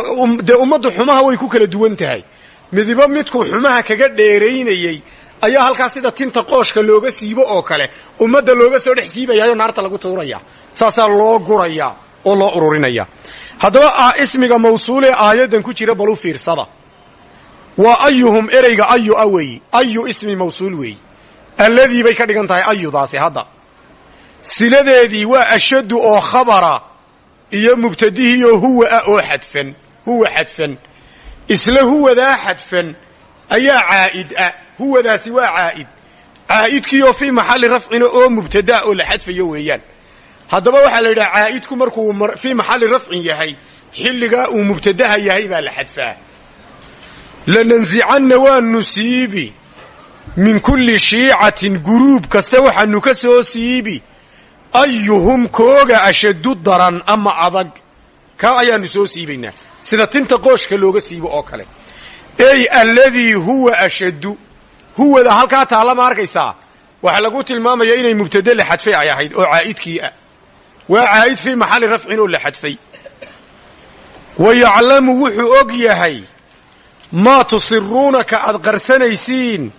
dee ummaddu xumaha way ku kala duwan tahay midibo midkuu xumaha kaga dheeraynayey ayaa halkaas sida tinta qooshka looga siibo oo kale ummadda looga soo dhex siibayaayoo naarta lagu tuuraya saasaa loo guraya oo loo ururinaya. Haddaba ismiga mawsuulee aayaddan ku jira balu fiirsada. Waa ayuhum ereyga ayu a weeyi ayu ismi mawsuul weeyi alladii bay ka dhigan tahay ayudaasi hadda. Siladeedii waa ashaddu oo khabara iyo mubtadihiioo huwa ah oo xadfan huwa xadfan isla huwadaa xadfan ayaa caa'id ah. Huwadaasi waa caa'id. Caa'idkiioo fii maxalli rafcina oo mubtadaa oo la xadfayo weeyaan. Haddaba waxaa la yidhaha caa'idku markuu fii maxalli rafcin yahay xilligaa uu mubtadaha yahay baa la xadfaa. Lanansicanna waanu siibi min kulli shiicatin guruub kasta waxaanu ka soo siibi. Ayuhum kooga ashaddu daran ama adag. Kaa ayaanu soo siibaynaa sida tinta qooshka looga siibo oo kale. Ey alladii huwa ashaddu. Huwada halkaa taalla ma arkaysaa? Waxaa lagu tilmaamaya inay mubtade la xadfay ay ahayd oo caa'idkii ah. Waa caa'id fii maxalli rafcin oo la xadfay. Wa yaclamu wuxuu og yahay maa tusiruuna ka aad qarsanaysiin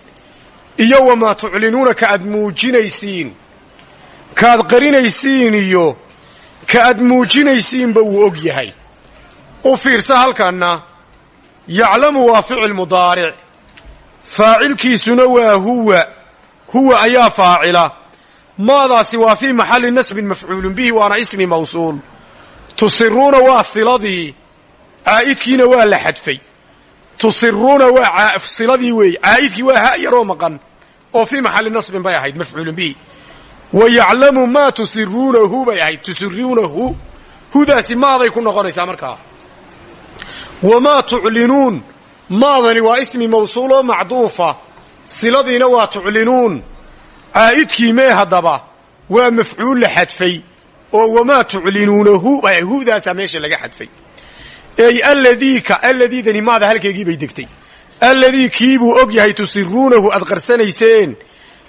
iyo wamaa tuclinuuna ka aad muujinaysiin. Ka aad qarinaysiin iyo ka aad muujinaysiinba wuu og yahay u fiirsa halkanna yaclamu waa ficil mudaaric. Faacilkiisuna waa huwa huwa ayaa faacila. Maadaasi waa fii maxalli nasbin mafcuulun bihi waana ismi mawsuul. Tusiruuna waa siladii caa'idkiina waa la xadfay. Tusiruuna waa siladii weeye caa'idkii waa ha yaroo maqan oo fii maxalli nasbin bay ahayd mafcuulun bihi. Wa yaclamu maa tusiruunahu bay ahayd. Tusiruunahu hudaasi maaday ku noqonaysaa markaa wamaa tuclinuun maadani waa ismi mawsuul oo macduufa siladiina waa tuclinuun caa'idkii mee haddaba waa mafcuul la xadfay oo wamaa tuclinuunahu hudaasaa meesha laga xadfay ey alladiika alladiidani maada halkeegii bay degtay alladii kiibuu og yahay tusiruunahu aad qarsanayseen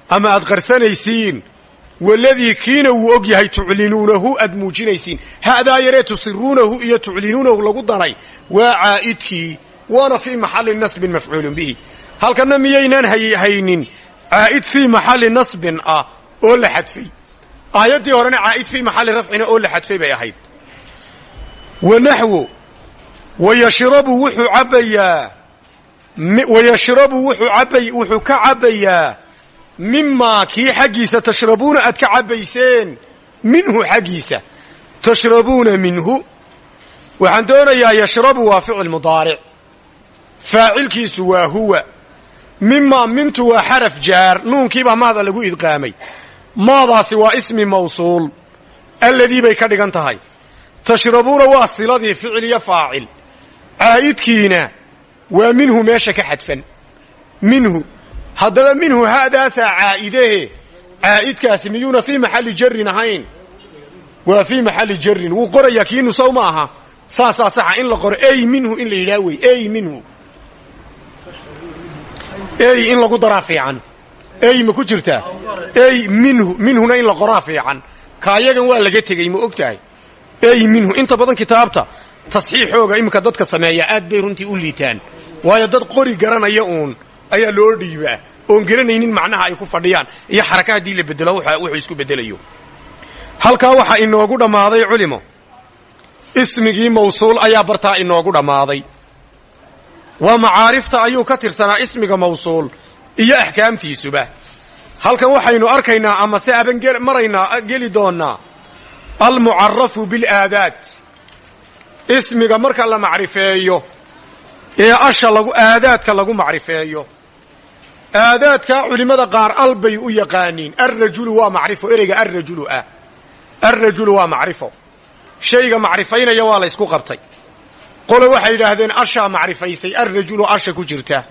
ama aad qarsanaysiin waladii kiina wuu og yahay tuclinuunahu aad muujinaysiin. Haadaa yaree tusiruunahu iyo tuclinuunahu lagu daray. Waa caa'idkii waana fii maxalli nasbin mafcuulun bihi. Halkanna miyaynaan haynin. Caa'id fii maxalli nasbin ah oo la xadfay. Aayaddii horena caa'id fii maxalli rafcina oo la xadfay bay ahayd. Wa naxwo wayashrabu wuxuu cabbayaa. Wayashrabu wuxuu ka cabbayaa mimaa kii xaggiisa tashrabuuna aad ka cabbayseen minhu xaggiisa. Tashrabuuna minhu. Waxaan doonayaa yashrabu waa ficil mudaaric. Faacilkiisu waa huwa. Mimaa mintu waa xaraf jaar. Nuunkiibaa maada lagu idqaamay. Maadaasi waa ismi mawsuul. Alladii bay ka dhigan tahay. Tashrabuuna waa siladii ficil iyo faacil. Caa'idkiina waa minhu meesha ka xadfan. Minhu haddaba minhu haadaasaa caa'idehe. Caa'idkaasi miyuuna fii maxalli jarrin ahayn. Waa fii maxalli jarrin. Wuu qorayaa kii nusaw ma aha. Saasaa saxa in la qoro. Ey minhu in la yidhaah wey. Ey minhu. Ey in lagu daraa fiican. Ey ma ku jirtaa? Ey minhu. Minhuna in la qoraa fiican. Kaayagan waa laga tegey ma og tahay ey minhu. Inta badan kitaabta tasxiixooga iminka dadka sameeya aad bay runtii u liitaan. Waayo dad qori garanaya uun ayaa loo dhiibaa oon garanaynin macnaha ay ku fadhiyaan iyo xaraka haddii la bedelo wuxuu isku bedelayo halkaa waxaa inoogu dhammaaday culimo. Ismigii mawsuul ayaa bartaa inoogu dhammaaday. Waa macaarifta ayuu ka tirsanaa ismiga mawsuul iyo axkaamtiisuba. Halkan waxaynu arkaynaa ama se aban maraynaa geli doonnaa almucarafu bilaadaad. Ismiga marka la macrifeeyo ee asha lagu aadaadka lagu macrifeeyo aadaadkaa culimmada qaar al bay u yaqaaniin. Alrajulu waa macrifo. Ereyga alrajulu ah. Alrajulu waa macrifo. Shayga macrifaynaya waa la ysku qabtay. Qole waxay yidhaahdeen ashaa macrifaysay. Alrajulu asha ku jirta.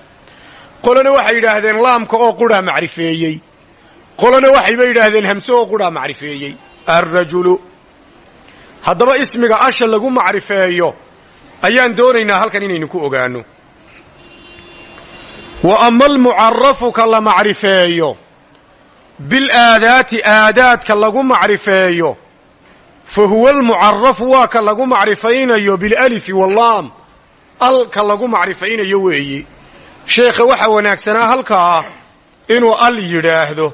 Qolena waxay yidhaahdeen laamka oo qudhaa macrifeeyey. Qolena waxayba yidhaahdeen hamse oo qudhaa macrifeeyey. Alrajulu haddaba ismiga asha lagu macrifeeyo ayaan doonaynaa halkan inaynu ku ogaanno wa ama almucarafu ka la macrifeeyo. Bilaadaati aadaadka lagu macrifeeyo. Fa huwa almucarafu waa ka lagu macrifaynayo bilalifi wallaam alka lagu macrifaynayo weeyi. Sheekha waxaa wanaagsanaa halkaa inuu al yidhaahdo.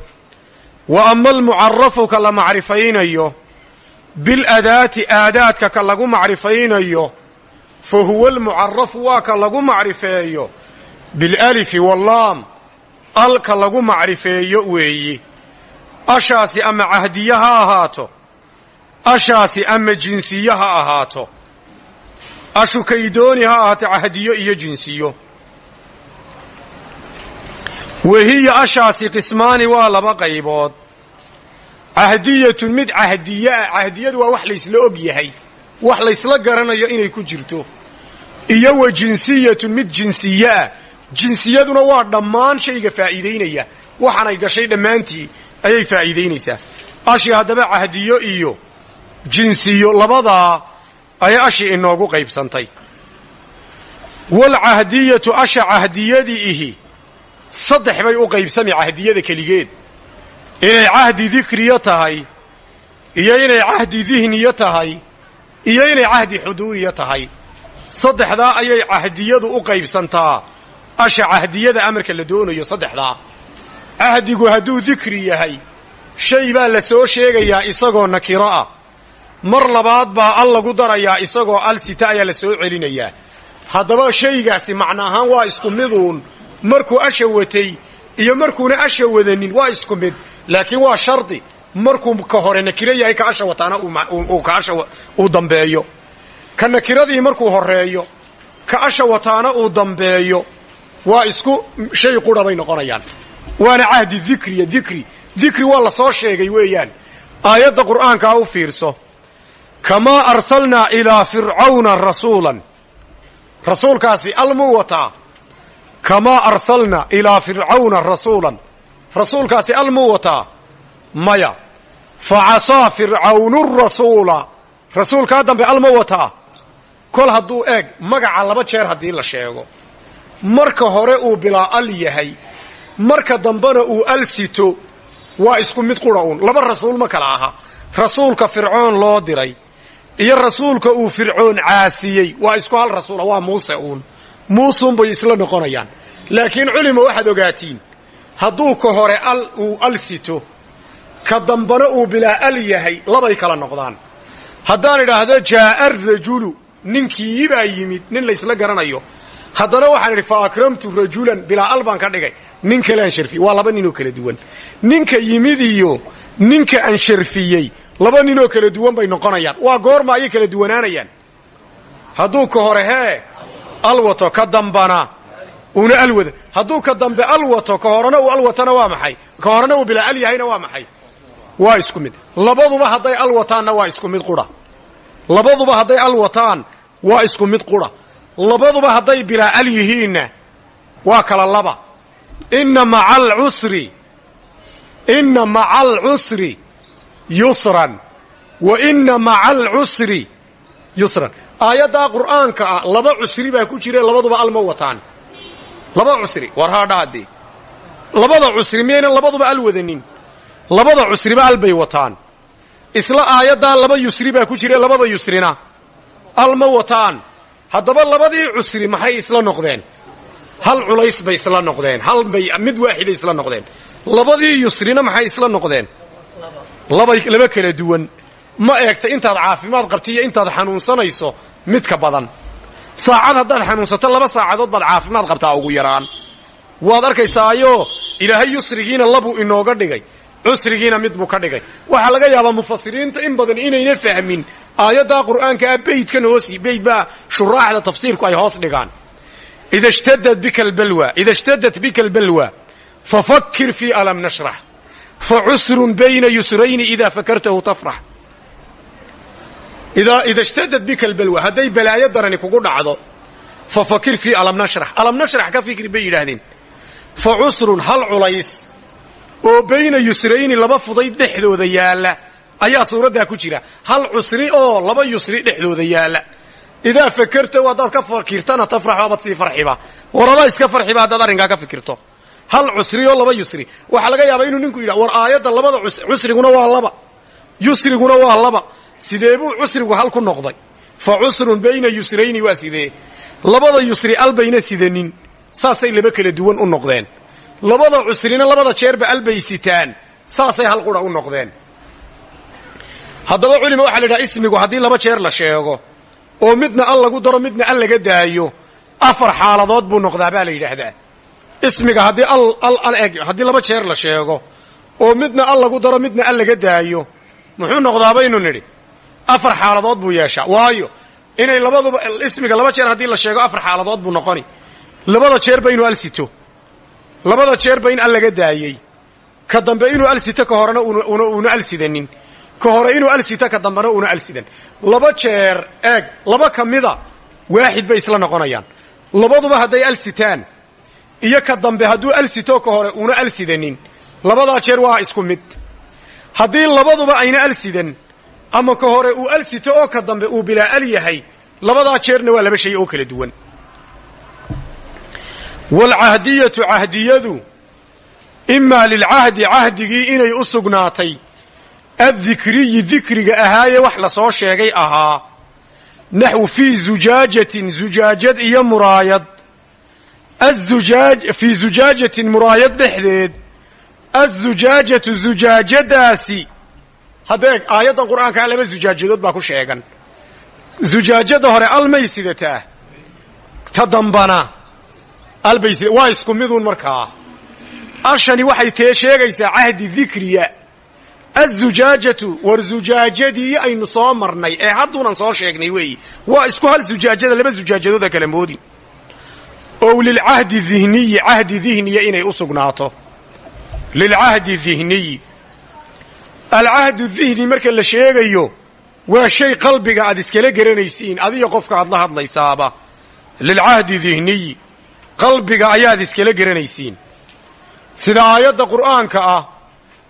Wa ama almucarafu ka la macrifaynayo. Biladaati aadaadka ka lagu macrifaynayo. Fa huwa waa ka lagu macrifeeyo bilalifi wallaam. Alka lagu macrifeeyo weeyi. Ashaasi ama cahdiye ha ahaato. Ashaasi ama jinsiye ha ahaato. Ashu kaydooni ha ahaato cahdiyo iyo jinsiyo. Wahiya ashaasi qismaani waa laba qaybood. Cahdiyatun mid cahdiye ah cahdiyadu waa wax laysla og yahay. Wax laysla garanayo inay ku jirto. Iyo wa jinsiyatun mid jinsiye ah jinsiyaduna waa dhammaan shayga faa'iidaynaya waxaanay gashay dhammaantii ayay faa'iidaynaysaa ashii haddaba cahdiyo iyo jinsiyo labadaa ayay ashii inoogu qaybsantay. Walcahdiyatu asha cahdiyadii ihi saddex bay u qaybsami cahdiyada keligeed. Inay cahdi dikriyo tahay iyo inay cahdi dihniyo tahay iyo inay cahdi xuduuriyo tahay. Saddexdaa ayay cahdiyadu u qaybsantaa asha cahdiyada amarka la doonayo saddexdaa. Cahdigu hadduu dikri yahay shay baa la soo sheegayaa isagoo nakiro ah. Mar labaad baa al lagu darayaa isagoo al sita ayaa la soo celinayaa. Haddaba shaygaasi macno ahaan waa isku miduun. Markuu asha watay iyo markuuna asha wadanin waa isku mid. Laakiin waa shardi. Markuu ka hore nakiro yahay ka asha wataana uu dambeeyo. Ka nakiradii markuu horeeyo ka asha wataana uu dambeeyo waa isku shay qura bay noqonayaan. Waana cahdi dikriya dikri dikri waa la soo sheegay weeyaan. Aayadda qur'aankaa u fiirso. Kamaa arsalnaa ilaa fircawna rasuulan. Rasuulkaasi almuu wataa. Kamaa arsalna ilaa fircawna rasuulan. Rasuulkaasi almuu wataa. Maya. Fa casaa fircawnu rasuula. Rasuulkaa dambe alma wataa. Kol hadduu eeg magaca laba jeer haddii la sheego marka hore uu bilaa al yahay marka dambena uu al sito waa isku mid qura uun. Laba rasuul ma kala aha. Rasuulka fircoon loo diray iyo rasuulka uu fircoon caasiyey. Waa isku hal rasuula waa muuse uun. Muusuun bay isla noqonayaan. Laakiin culima waxaad ogaatiin hadduu ka hore al uu al sito ka dambana uu bilaa al yahay labay kala noqdaan. Haddaan idhaahdo jaa'a arajulu ninkii baa yimid nin laysla garanayo haddana waxaan idhi fa akramtu rajulan bilaa al baan ka dhigay. Nin kaleaan sharfiyey waa laba ninoo kala duwan. Ninka yimid iyo ninka aan sharfiyey laba ninoo kala duwan bay noqonayaan. Waa goorma ayay kala duwanaanayaan? Hadduu ka hore hee al wato ka dambana uuna al wada. Hadduu ka dambe al wato ka horena uu al watana waa maxay? Ka horena uu bilaa al yahayna waa maxay? Waa isku mid. Labaduba hadday al wataanna waa isku mid qura. Labaduba hadday al wataan waa isku mid qura labaduba hadday bilaa al yihiinna waa kala laba. Inna maca alcusri inna maca alcusri yusran wa inna maca alcusri yusran. Aayaddaa qur'aanka ah laba cusri baa ku jire labaduba al ma wataan. Laba cusri war haadha labada cusri miyaynan labaduba al wadanin? Labada cusriba al bay wataan. Isla aayaddaa laba yusri baa ku jire labada yusrina al ma wataan haddaba labadii cusri maxay isla noqdeen? Hal culays bay isla noqdeen hal bay mid waaxiday isla noqdeen. Labadii yusrina maxay isla noqdeen? Labay laba kala duwan. Ma eegta intaad caafimaad qabti iyo intaad xanuunsanayso midka badan. Saacad haddaad xanuunsato laba saacadood baad caafimaad qabtaa ugu yaraan. Waad arkaysaayo ilaahay yusrigiina labuu inooga dhigay cusrigiina mid buu ka dhigay. Waxaa laga yaabaa mufasiriinta in badan inayna fahmin aayaddaa qur'aankaa beydkan hoosi beyd baa shuraaxda tafsiirku ay hoos dhigaan. Ida shtadad bika albalwa ida ishtadat bika albalwa fafakir fii alam nashrax fa cusrun bayna yusrayni idaa fakartahu tafrax ida ishtadad bika albalwa hadday balaayo darani kugu dhacdo fafakir fii alam nashrax alam nashrax ka fikri bay yidhaahdeen. Fa cusrun hal culays oo bayna yusrayni laba fudayd dhexdooda yaalla. Ayaa suuraddaa ku jira. Hal cusri oo laba yusri dhexdooda yaalla. Idaa fakerta haddaad ka fakirtana tafrax abad sii farxiba. Waraba iska farxiba haddaad arrinkaa ka fikirto. Hal cusri oo laba yusri. Waxaa laga yaabaa inuu ninku yidhah war aayadda labada cusriguna waa laba. Yusriguna waa laba. Sidee buu cusrigu hal ku noqday? Fa cusrun bayna yusrayni waa sidee? Labada yusri albayna sidanin saasay laba kala duwan u noqdeen labada cusrina labada jeerba albay sitaan saasay hal qura u noqdeen. Haddaba culima waxaa la yidhaha ismigu haddii laba jeer la sheego oo midna al lagu daro midna al laga daayo afar xaaladood buu noqdaa baa la yidhaahdaa. Ismiga haddii haddii laba jeer la sheego oo midna al lagu daro midna al laga daayo muxuu noqdaa baynu nidhi? Afar xaaladood buu yeeshaa. Waayo inay labaduba ismiga laba jeer haddii la sheego afar xaaladood buu noqoni. Labada jeerba inuu al sito labada jeerba in al laga daayey ka dambe inuu al sito ka horena uuna al sidanin ka hore inuu al sito ka dambena uuna al sidan laba jeer eeg laba ka mida waaxid bay isla noqonayaan. Labaduba hadday al sitaan iyo ka dambe hadduu al sito ka hore uuna al sidanin labadaa jeer waa isku mid. Haddii labaduba ayna al sidan ama ka hore uu al sito oo ka dambe uu bilaa al yahay labadaa jeerna waa laba shay oo kala duwan waalcahdiyatu cahdiyadu imaa lilcahdi cahdigii inay u sugnaatay addikriyi dikriga ahaaye wax la soo sheegay ahaa naxwu fii zujaajatin zujaajad iyo muraayad fii zujaajatin muraayad dhexdeed azujaajatu zujaajadaasi haddeeg aayaddan qur'aankaa laba zujaajadood baa ku sheegan zujaajada hore almay sidataa ta albay sida waa isku miduun markaa ashani waxay tee sheegaysaa cahdi dikriya. Azujaajatu war zujaajadii aynu soo marnay ee hadduunan soo sheegnay weeyi waa isku hal zujaajada laba zujaajadooda kala moodin. Ow lilcahdi dihniyi cahdi dihniya inay u sugnaato. Lilcahdi dihniyi alcahdu dihni marka la sheegayo waa shay qalbiga aad iskala garanaysiin adiyo qofka aad la hadlaysaaba. Lilcahdi dihniyi qalbiga ayaad iskala garanaysiin. Sida aayadda qur'aanka ah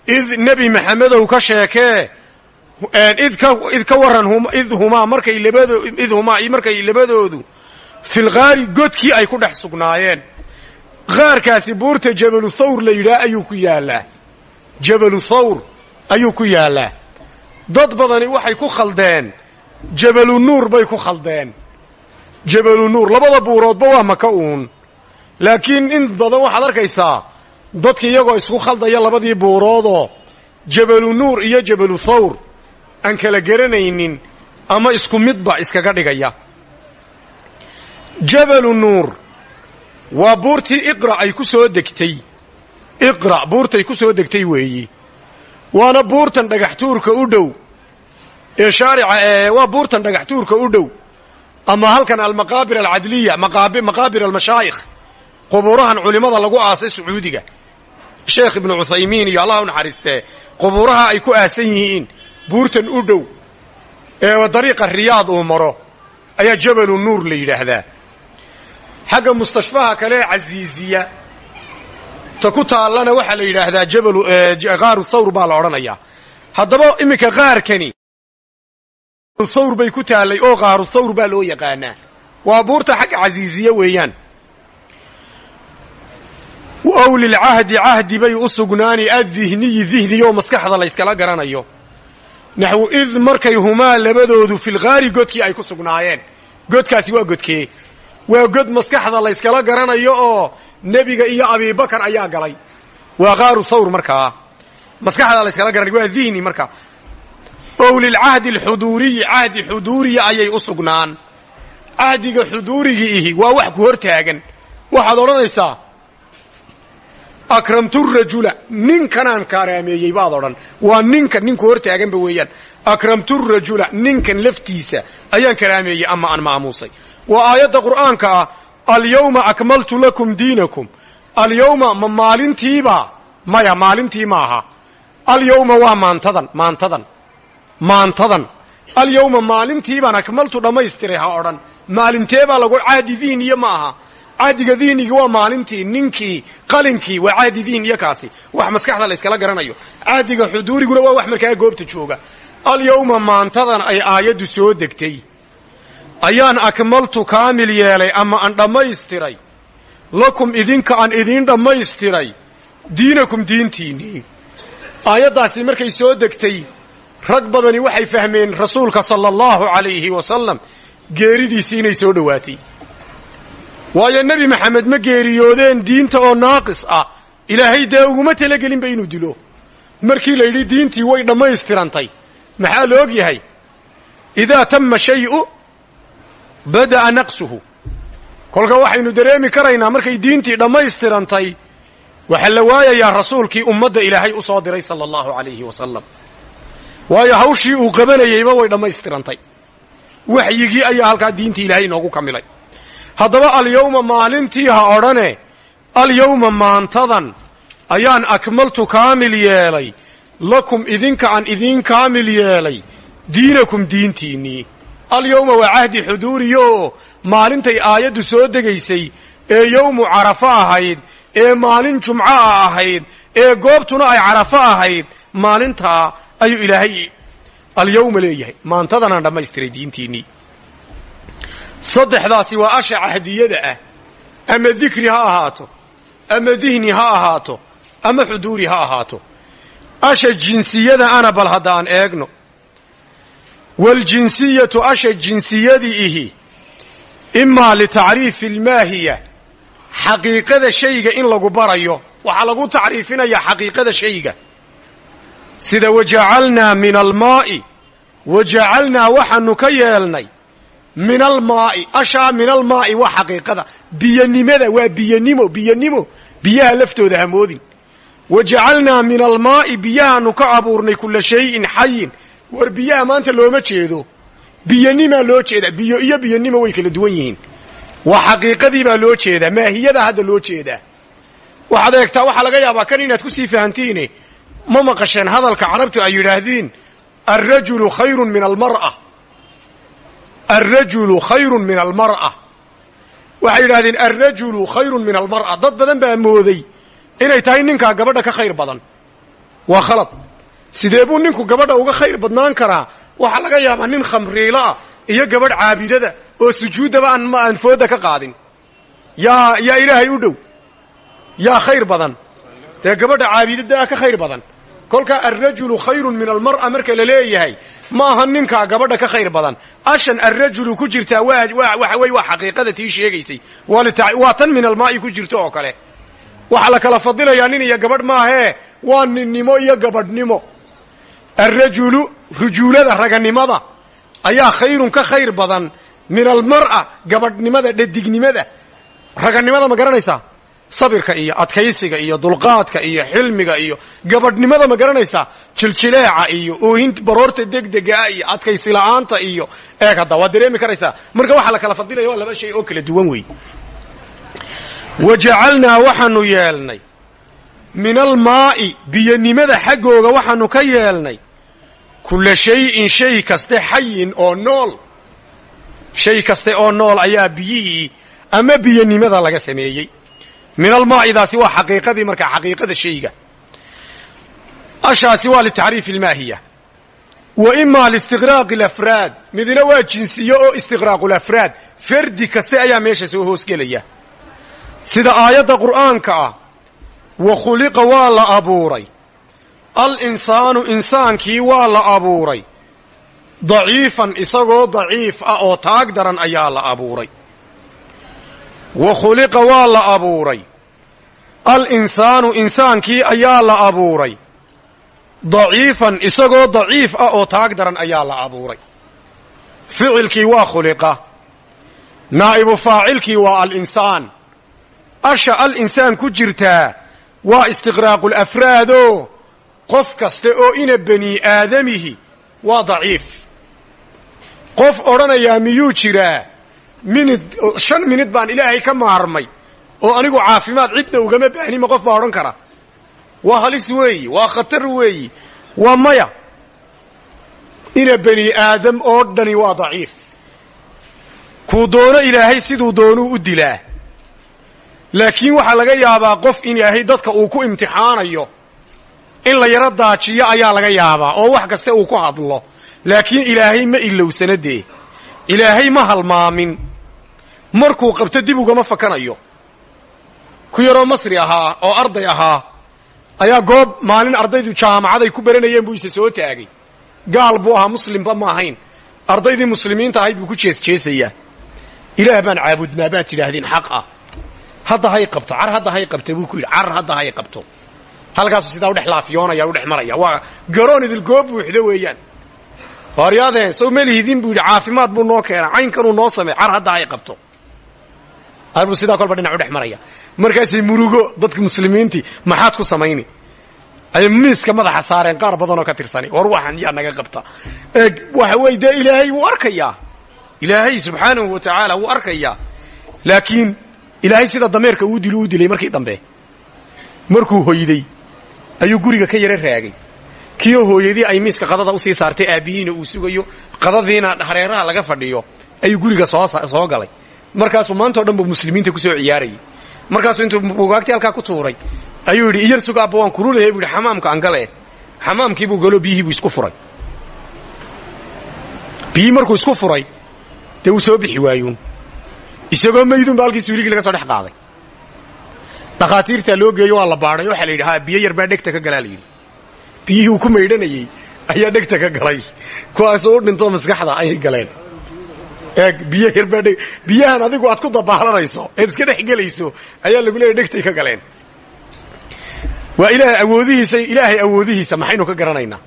id nebi maxamedow ka sheekee id ka warran id humaa markay labado id humaa markay labadoodu filqaari godkii ay ku dhex sugnaayeen. Qaarkaasi buurta jabalu thawr la yidhaah ayuu ku yaallaa. Jabalu thawr ayuu ku yaallaa. Dad badani waxay ku khaldeen. Jabalu nuur bay ku khaldeen. Jabalu nuur labada buuroodba waa maka uun laakiin in badan waxaad arkaysaa dadki iyagoo isku khaldaya labadii buuroodoo jabalu nuur iyo jabalu thawr aan kala garanaynin ama isku midba iskaga dhigaya. Jabalu nuur waa buurtii iqra' ay ku soo degtay. Iqra' buurtay ku soo degtay weeyi. Waana buurtan dhagaxtuurka u dhow. Ee shaarica ee waa buurtan dhagaxtuurka u dhow. Ama halkan almaqaabir alcadliya maqaabir almashaayikh qubuurahan culimmada lagu aasay sacuudiga. Sheekh ibnu cuthaymiin iyo allah u naxariistee qubuuraha ay ku aasan yihiin buurtan u dhow ee dariiqa riyaad uu maro ayaa jabalu nuur la yidhaahdaa. Xagga mustashfaha kale ee casiiziya ta ku taallana waxaa la yidhaahdaa jabalu qaaru thawr baa la odhanayaa haddaba iminka qaarkani thawr bay ku taallay oo qaaru thawr baa loo yaqaanaa. Waa buurta xagga casiiziya weeyaan ow lilcahdi cahdi bay u sugnaani addihniyi dihniyo maskaxda layskala garanayo. Naxwu id markay humaa labadoodu filqaari godkii ay ku sugnaayeen. Godkaasi waa godkee. Waa god maskaxda layskala garanayo oo nebiga iyo abibakar ayaa galay. Waa qaaru thawr markaa maskaxda layskala garanayo waa dihni markaa ow lilcahdi alxuduuriyi cahdi xuduuriya ayay u sugnaan. Cahdiga xuduurigii ihi waa wax ku hor taagan waxaad odhanaysaa akramtu rajula ninkanaan kaaraameeyey baad odhan. Waa ninka ninku hor taaganba weeyaan. Akramtu rajula ninkan laftiisa ayaan karaameeyey ama aan maamuusay. Waa aayadda qur'aanka ah alyawma akmaltu lakum diinakum. Alyawma ma maalintiiba maya maalintii maaha alyawma waa maantadan maantadan maantadan. Alyawma maalintiibaan akmaltu dhammaystiray ha odhan. Maalintee baa lagu caadi diiniya ma aha caadiga diinigii waa maalintii ninkii qalinkii waa caadi diiniya kaasi. Wax maskaxda la yskala garanayo. Caadiga xuduuriguna waa wax markaa goobta jooga. Alyawma maantadan ay aayaddu soo degtay. Ayaan akmaltu kaamil yeelay ama aan dhammaystiray. Lakum idinka aan idiin dhammaystiray. Diinakum diintiinnii aayaddaasi markay soo degtay rag badani waxay fahmeen rasuulka sala allahu calayhi wasalam geeridiisii inay soo dhowaatay waayo nebi maxamed ma geeriyoodeen diinta oo naaqis ah. Ilaahay dee uguma talagelinba inuu dilo. Markii la yidhi diintii way dhammaystirantay. Maxaa la og yahay? Idaa tama shayu bada'a naqsuhu. Kolka waxaynu dareemi karaynaa markay diintii dhammaystirantay waxaa la waayayaa rasuulkii ummadda ilaahay u soo diray sala allahu calayhi wasalam waayo hawshii uu qabanayeyba way dhammaystirantay. Waxyigii ayaa halkaa diintii ilaahay inoogu kamilay haddaba alyawma maalintii ha odhane alyawma maantadan ayaan akmaltu kaamil yeelay lakum idinka aan idiin kaamil yeelay diinakum diintiinnii alyawma waa cahdi xuduuriyo maalintay aayaddu soo degaysay ee yowmu carafo ahayd ee maalin jumca ahayd ee goobtuna ay carafo ahayd maalintaa ayuu ilaahay alyawma leeyahay. Maantadanaan dhammaystiray diintiinnii saddexdaasi waa asha cahdiyada ah. Ama dikri ha ahaato ama dihni ha ahaato ama xuduuri ha ahaato. Asha jinsiyada ana bal haddaan eegno. Waaljinsiyatu asha jinsiyadii ihi imaa litacriifi almaahiya xaqiiqada shayga in lagu barayo. Waxaa lagu tacriifinayaa xaqiiqada shayga. Sida wajacalnaa min almaa'i wajacalnaa waxaanu ka yeelnay min almaa'i ashaa min almaa'i waa xaqiiqada. Biyanimada waa biyanimo biyanimo biyaha laftooda hamoodin wajacalnaa min almaa'i biyahaanu ka abuurnay kula shayin xayin war biyaha maanta looma jeedo. Biyanimaa loo jeedaa. Biyo iyo biyanimo way kala duwan yihiin. Waa xaqiiqadii baa loo jeedaa. Maahiyadaa hadda loo jeedaa. Waxaad eegtaa waxaa laga yaabaa kan inaad ku sii fahantiine? Ma maqasheen hadalka carabtu ay yidhaahdiin alrajulu khayrun min almar'a alrajulu khayrun min almar'a. Waxay yidhahdeen alrajulu khayrun min almar'a. Dad badan baa mooday inay tahay ninkaa gabadha ka khayr badan. Waa khalad. Sidee buu ninku gabadha uga khayr badnaan karaa? Waxaa laga yaabaa nin khamriilo ah iyo gabadh caabidada oo sujuuddaba aan aan fooda ka qaadin. Yaa yaa ilaahay u dhow. Yaa khayr badan. Dee gabadha caabidada ka khayr badan. Kolkaa alrajulu khayrun min almar'a marka la leeyahay ma aha ninkaa gabadha ka khayr badan. Ashan alrajulu ku jirtaa waxa wey waa xaqiiqada tii sheegaysay. Waa tan min almaa'i ku jirto oo kale. Waxaa la kala fadilayaa nin iyo gabadh maahee waa ninnimo iyo gabadhnimo. Alrajulu rujuulada raganimada ayaa khayrun ka khayr badan min almar'a gabadhnimada dhadignimada raganimada ma garanaysaa sabirka iyo adkaysiga iyo dulqaadka iyo xilmiga iyo gabadhnimada ma garanaysaa jiljileeca iyo oohinta baroorta degdegaa iyo adkaysi la'aanta iyo eeg hadda waad dareemi karaysaa marka waxaa la kala fadilaya waa laba shay oo kala duwan wey wa jacalnaa waxaanu yeelnay. Min almaa'i biyanimada xaggooga waxaanu ka yeelnay. Kulla shayin shay kaste xayin oo nool. Shay kaste oo nool ayaa biyihii ama biyanimada laga sameeyey min almaa'idaasi waa xaqiiqadii markaa xaqiiqada shayga. Ashaasi waa litacriifi almaahiya. Wa imaa liistiqraaqi alafraad. Midna waa jinsiyo oo istiqraaqu lafraad fardi kaste ayaa meesha soo hoosgelaya sida aayadda qur'aanka ah wa khuliqa waa la abuuray. Al insaanu insaankii waa la abuuray. Daciifan isagoo daciif ah oo taag daran ayaa la abuuray wa khuliqa waa la abuuray. Al insaanu insaankii ayaa la abuuray. Daciifan isagoo daciif ah oo taag daran ayaa la abuuray. Ficilkii waa khuliqa. Naa'ibu faacilkii waa alinsaan asha al insaan ku jirtaa waa istiqraaqulafraado qof kasta oo ina bani aadamihi waa daciif. Qof odhanayaa miyuu jiraa minid shan minid baan ilaahay ka maarmay oo anigu caafimaad cidna ugama baahnima qof baa odhan kara. Waa halis weeyi waa khatar weeyi waa maya. Ina bani aadam oo dhani waa daciif. Kuu doono ilaahay siduu doonuu u dilaa. Laakiin waxaa laga yaabaa qof in ilaahay dadka uu ku imtixaanayo in la yaro daajiyo ayaa laga yaabaa oo wax kaste uu ku hadlo. Laakiin ilaahay ma ilowsana dee ilaahay ma halmaamin markuu qabto dib ugama fakanayo. Ku yaroo masri ahaa oo arday ahaa ayaa goob maalin ardaydu jaamacaday ku baranayeen buu ise soo taagay. Gaal buu ahaa muslimba ma ahayn. Ardaydii muslimiinta ahayd buu ku jeesjeesayaa ilaah baan caabudnaa baad tidhaahdeen xaq ah. Hadda hay qabto car hadda hay qabta buu ku yidhi. Car hadda hay qabto. Halkaasuu sidaa udhex laafiyoonaya udhex maraya. Waa garoon idilgoob buuxda weeyaan. Horyaadeen sow melihidin buu yidhi caafimaad buu noo keena caynkanuu noo samey car hadda hay qabto arbuu sidaa kolba dhinac udhex maraya. Markaasay murugo dadka muslimiintii maxaad ku samayni? Ayay miiska madaxa saareen qaar badanoo ka tirsani. War waxan yaa naga qabta. Eeg waxa weeye dee ilaahay wuu arkayaa? Ilaahay subxaanahu wa tacaala wuu arkayaa? Laakiin ilaahay sida dameerka uu dilo u dilay markii dambe markuu hoyday ayuu guriga ka yaro raagay. Kiioo hooyadii ay miiska qadada u sii saartay aabbihiina uu sugayo qadadiina hareeraha laga fadhiyo ayuu guriga soo galay markaasuu maanta o dhan buu muslimiinta ku soo ciyaarayay markaasuu intuu bugaagtii halkaa ku tuuray ayuu yidhi iyar suga abba waan kululahay buu yidhi xamaamka angale xamaamkiibuu galo biyihii buu isku furay. Biyihii markuu isku furay dee uu soo bixi waayuun isagoo maydunba halkiis wiiligii laga soo dhex qaaday. Dhakhaatiirtaa loo geeyo waa la baadhay waxaa la yidhi ha biyo yar baa dhegta ka galaa la yidhi. Biyihii uu ku maydhanayey ayaa dhegta ka galay. Kuwaasoo u dhintoo maskaxda ayay galeen eeg biyo yarbaa dheg biyahan adigu aad ku dabaalanayso. Eed iska dhex gelayso. Ayaa lagu leeyahy dhegtay ka galeen. Waa ilaahay awoodihiisa ilaahay awoodihiisa maxaynu ka garanaynaa.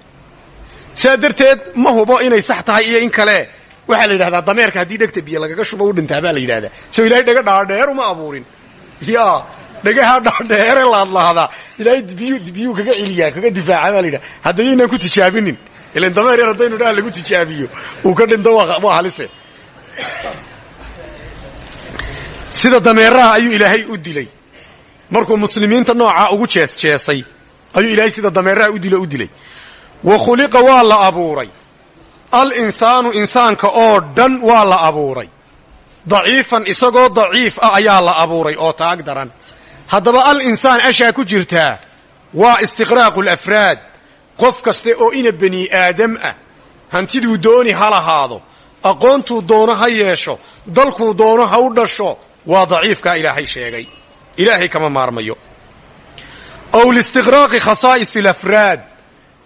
Saa darteed ma hubo inay sax tahay iyo in kale. Waxaa la yidhahdaa dameerka haddii dhegta biyo lagaga shubo u dhintaa baa la yidhahdaa. Soo ilahay dhega dhaadheer uma abuurin. Ya dhegaha dhaadheere laadlahdaa ilaahay biyu biyuu kaga celiyaa kaga difaaca baa la yidhaha haddayaynaan ku tijaabinin ilan dameer yar haddaynu dhaha lagu tijaabiyo uu ka dhinto waa halise sida dameeraha ayuu ilaahay u dilay. Markuu muslimiinta noocaa ugu jeesjeesay ayuu ilaahay sida dameeraha u dilo u dilay. Wa khuliqa waa la abuuray. Al insaanu insaanka oo dhan waa la abuuray. Daciifan isagoo daciif ah ayaa la abuuray oo taag daran. Haddaba al insaan ashaa ku jirtaa waa istiqraaqu alafraad qof kaste oo ina bani aadam ah hantiduu dooni ha lahaado aqoontuu doono ha yeesho dalkuu doono ha u dhasho waa daciifkaa ilaahay sheegay. Ilaahay kama maarmayo. Ow listiqraaqi khasaa'is alafraad.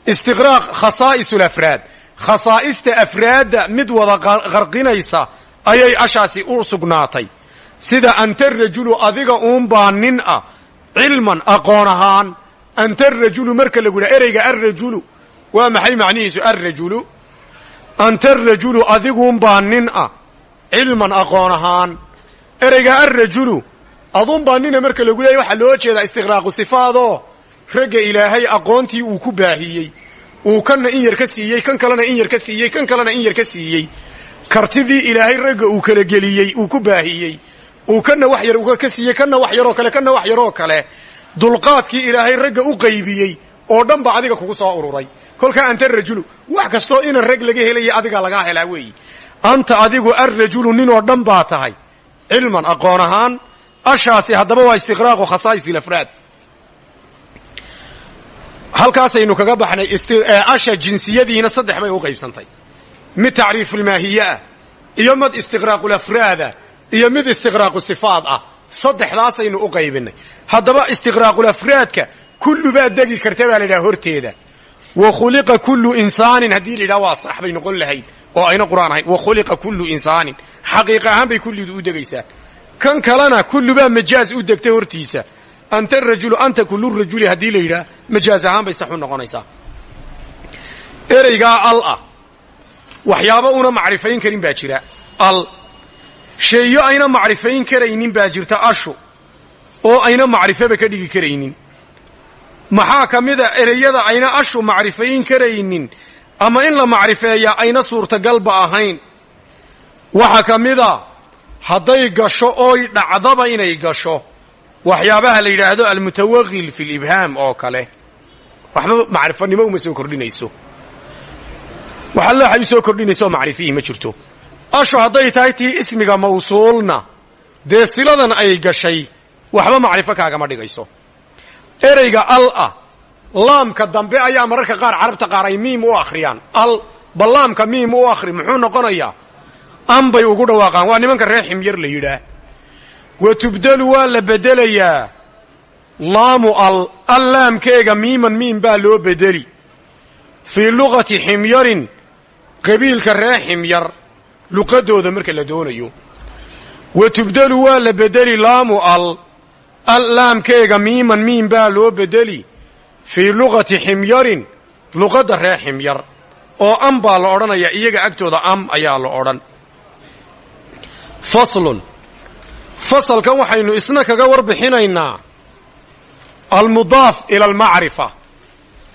Istiqraaq khasaa'is alafraad. Khasaa'ista afraadda mid wada qarqinaysa ayay ashaasi u sugnaatay. Sida anta rajulu adiga uunbaa nin ah cilman aqoon ahaan anta rajulu marka lagu yidhaha ereyga arrajulu waa maxay macnihiisu arrajulu anta rajulu adiguunbaa nin ah cilman aqoon ahaan. Ereyga arrajulu aduunbaa nina marka lagu leeyay waxaa loo jeedaa istiqraaqu sifaadoo ragga ilaahay aqoontii uu ku baahiyey. Uu kanna in yar ka siiyey kan kalena in yar ka siiyey kan kalena in yar ka siiyey. Kartidii ilaahay ragga uu kala geliyey uu ku baahiyey. Uu kanna wax yar ka siiyey kanna wax yaroo kale kanna wax yaroo kale. Dulqaadkii ilaahay ragga u qaybiyey oo dhan ba adiga kugu soo ururay kolkaa anta rajulu wax kastoo inan rag laga helaya adigaa lagaa helaa weeyi. Anta adigu arrajulu ninoo dhan baa tahay. Cilman aqoon ashaasi haddaba waa istiqraaqu khasaa'is alafraad halkaasaynu kaga baxnay asha jinsiyadiina saddex bay u qaybsantay. Mid tacriifulmaahiye ah iyo mid istiqraaqulafraada iyo mid istiqraaqu sifaad ah. Saddexdaasaynu u qaybinay. Haddaba istiqraaqulafraadka kullu baa degi karta la horteeda wa khuliqa kullu insaanin haddii la yidhaha waa sax bay noqon lahayd oo ayna qur'aan ahayn. Wa khuliqa kullu insaanin xaqiiqa ahaan bay kullidu u degaysaa. Kan kalena kullu baa majaaz u degta hortiisa. Anta rajulu anta kullu rajuli haddii la yidhaha majaaz ahaan bay sax u noqonaysaa. Ereygaa al ah waxyaabo una macrifayn karin baa jira. Al sheeyo ayna macrifayn karaynin baa jirta ashu oo ayna macrifaba ka dhigi karaynin maxaa ka mida ereyada ayna ashu macrifayn karaynin? Ama in la macrifeeya ayna suurtagalba ahayn? Waxaa ka mida hadday gasho ooy dhacdaba inay gasho. Waxyaabaha la yidhaahdo almutawaqil fi libhaam oo kale. Waxba macrifanimo uma soo kordhinayso. Waxalla waxay u kordhinayso macrifihii ma jirto. Ashu hadday tahay tii ismiga mawsuulna dee siladan ay gashay waxba macrifo kaagama dhigayso ereyga al ah laamka dambe ayaa mararka qaar carabta qaar ay miim u akhriyaan. Al bal laamka miim u akhri muxuu noqonayaa? An bay ugu dhawaaqaan. Waa nimanka reer ximyar la yidhaah. Wa tubdelu waa la bedelayaa. Laamu al al laamkeega miiman miim baa loo bedeli. Fii luqati ximyarin qabiilka reer ximyar luqadooda marka la doonayo. Wa tubdelu waa la bedeli laamu al al laamkeega miiman miim baa loo bedeli fii luqati ximyarin luqadda reer ximyar. Oo am baa la odhanayaa iyaga agtooda am ayaa la odhan. Faslun. Fasalkan waxaynu isna kaga warbixinaynaa. Almudaaf ila almacrifa.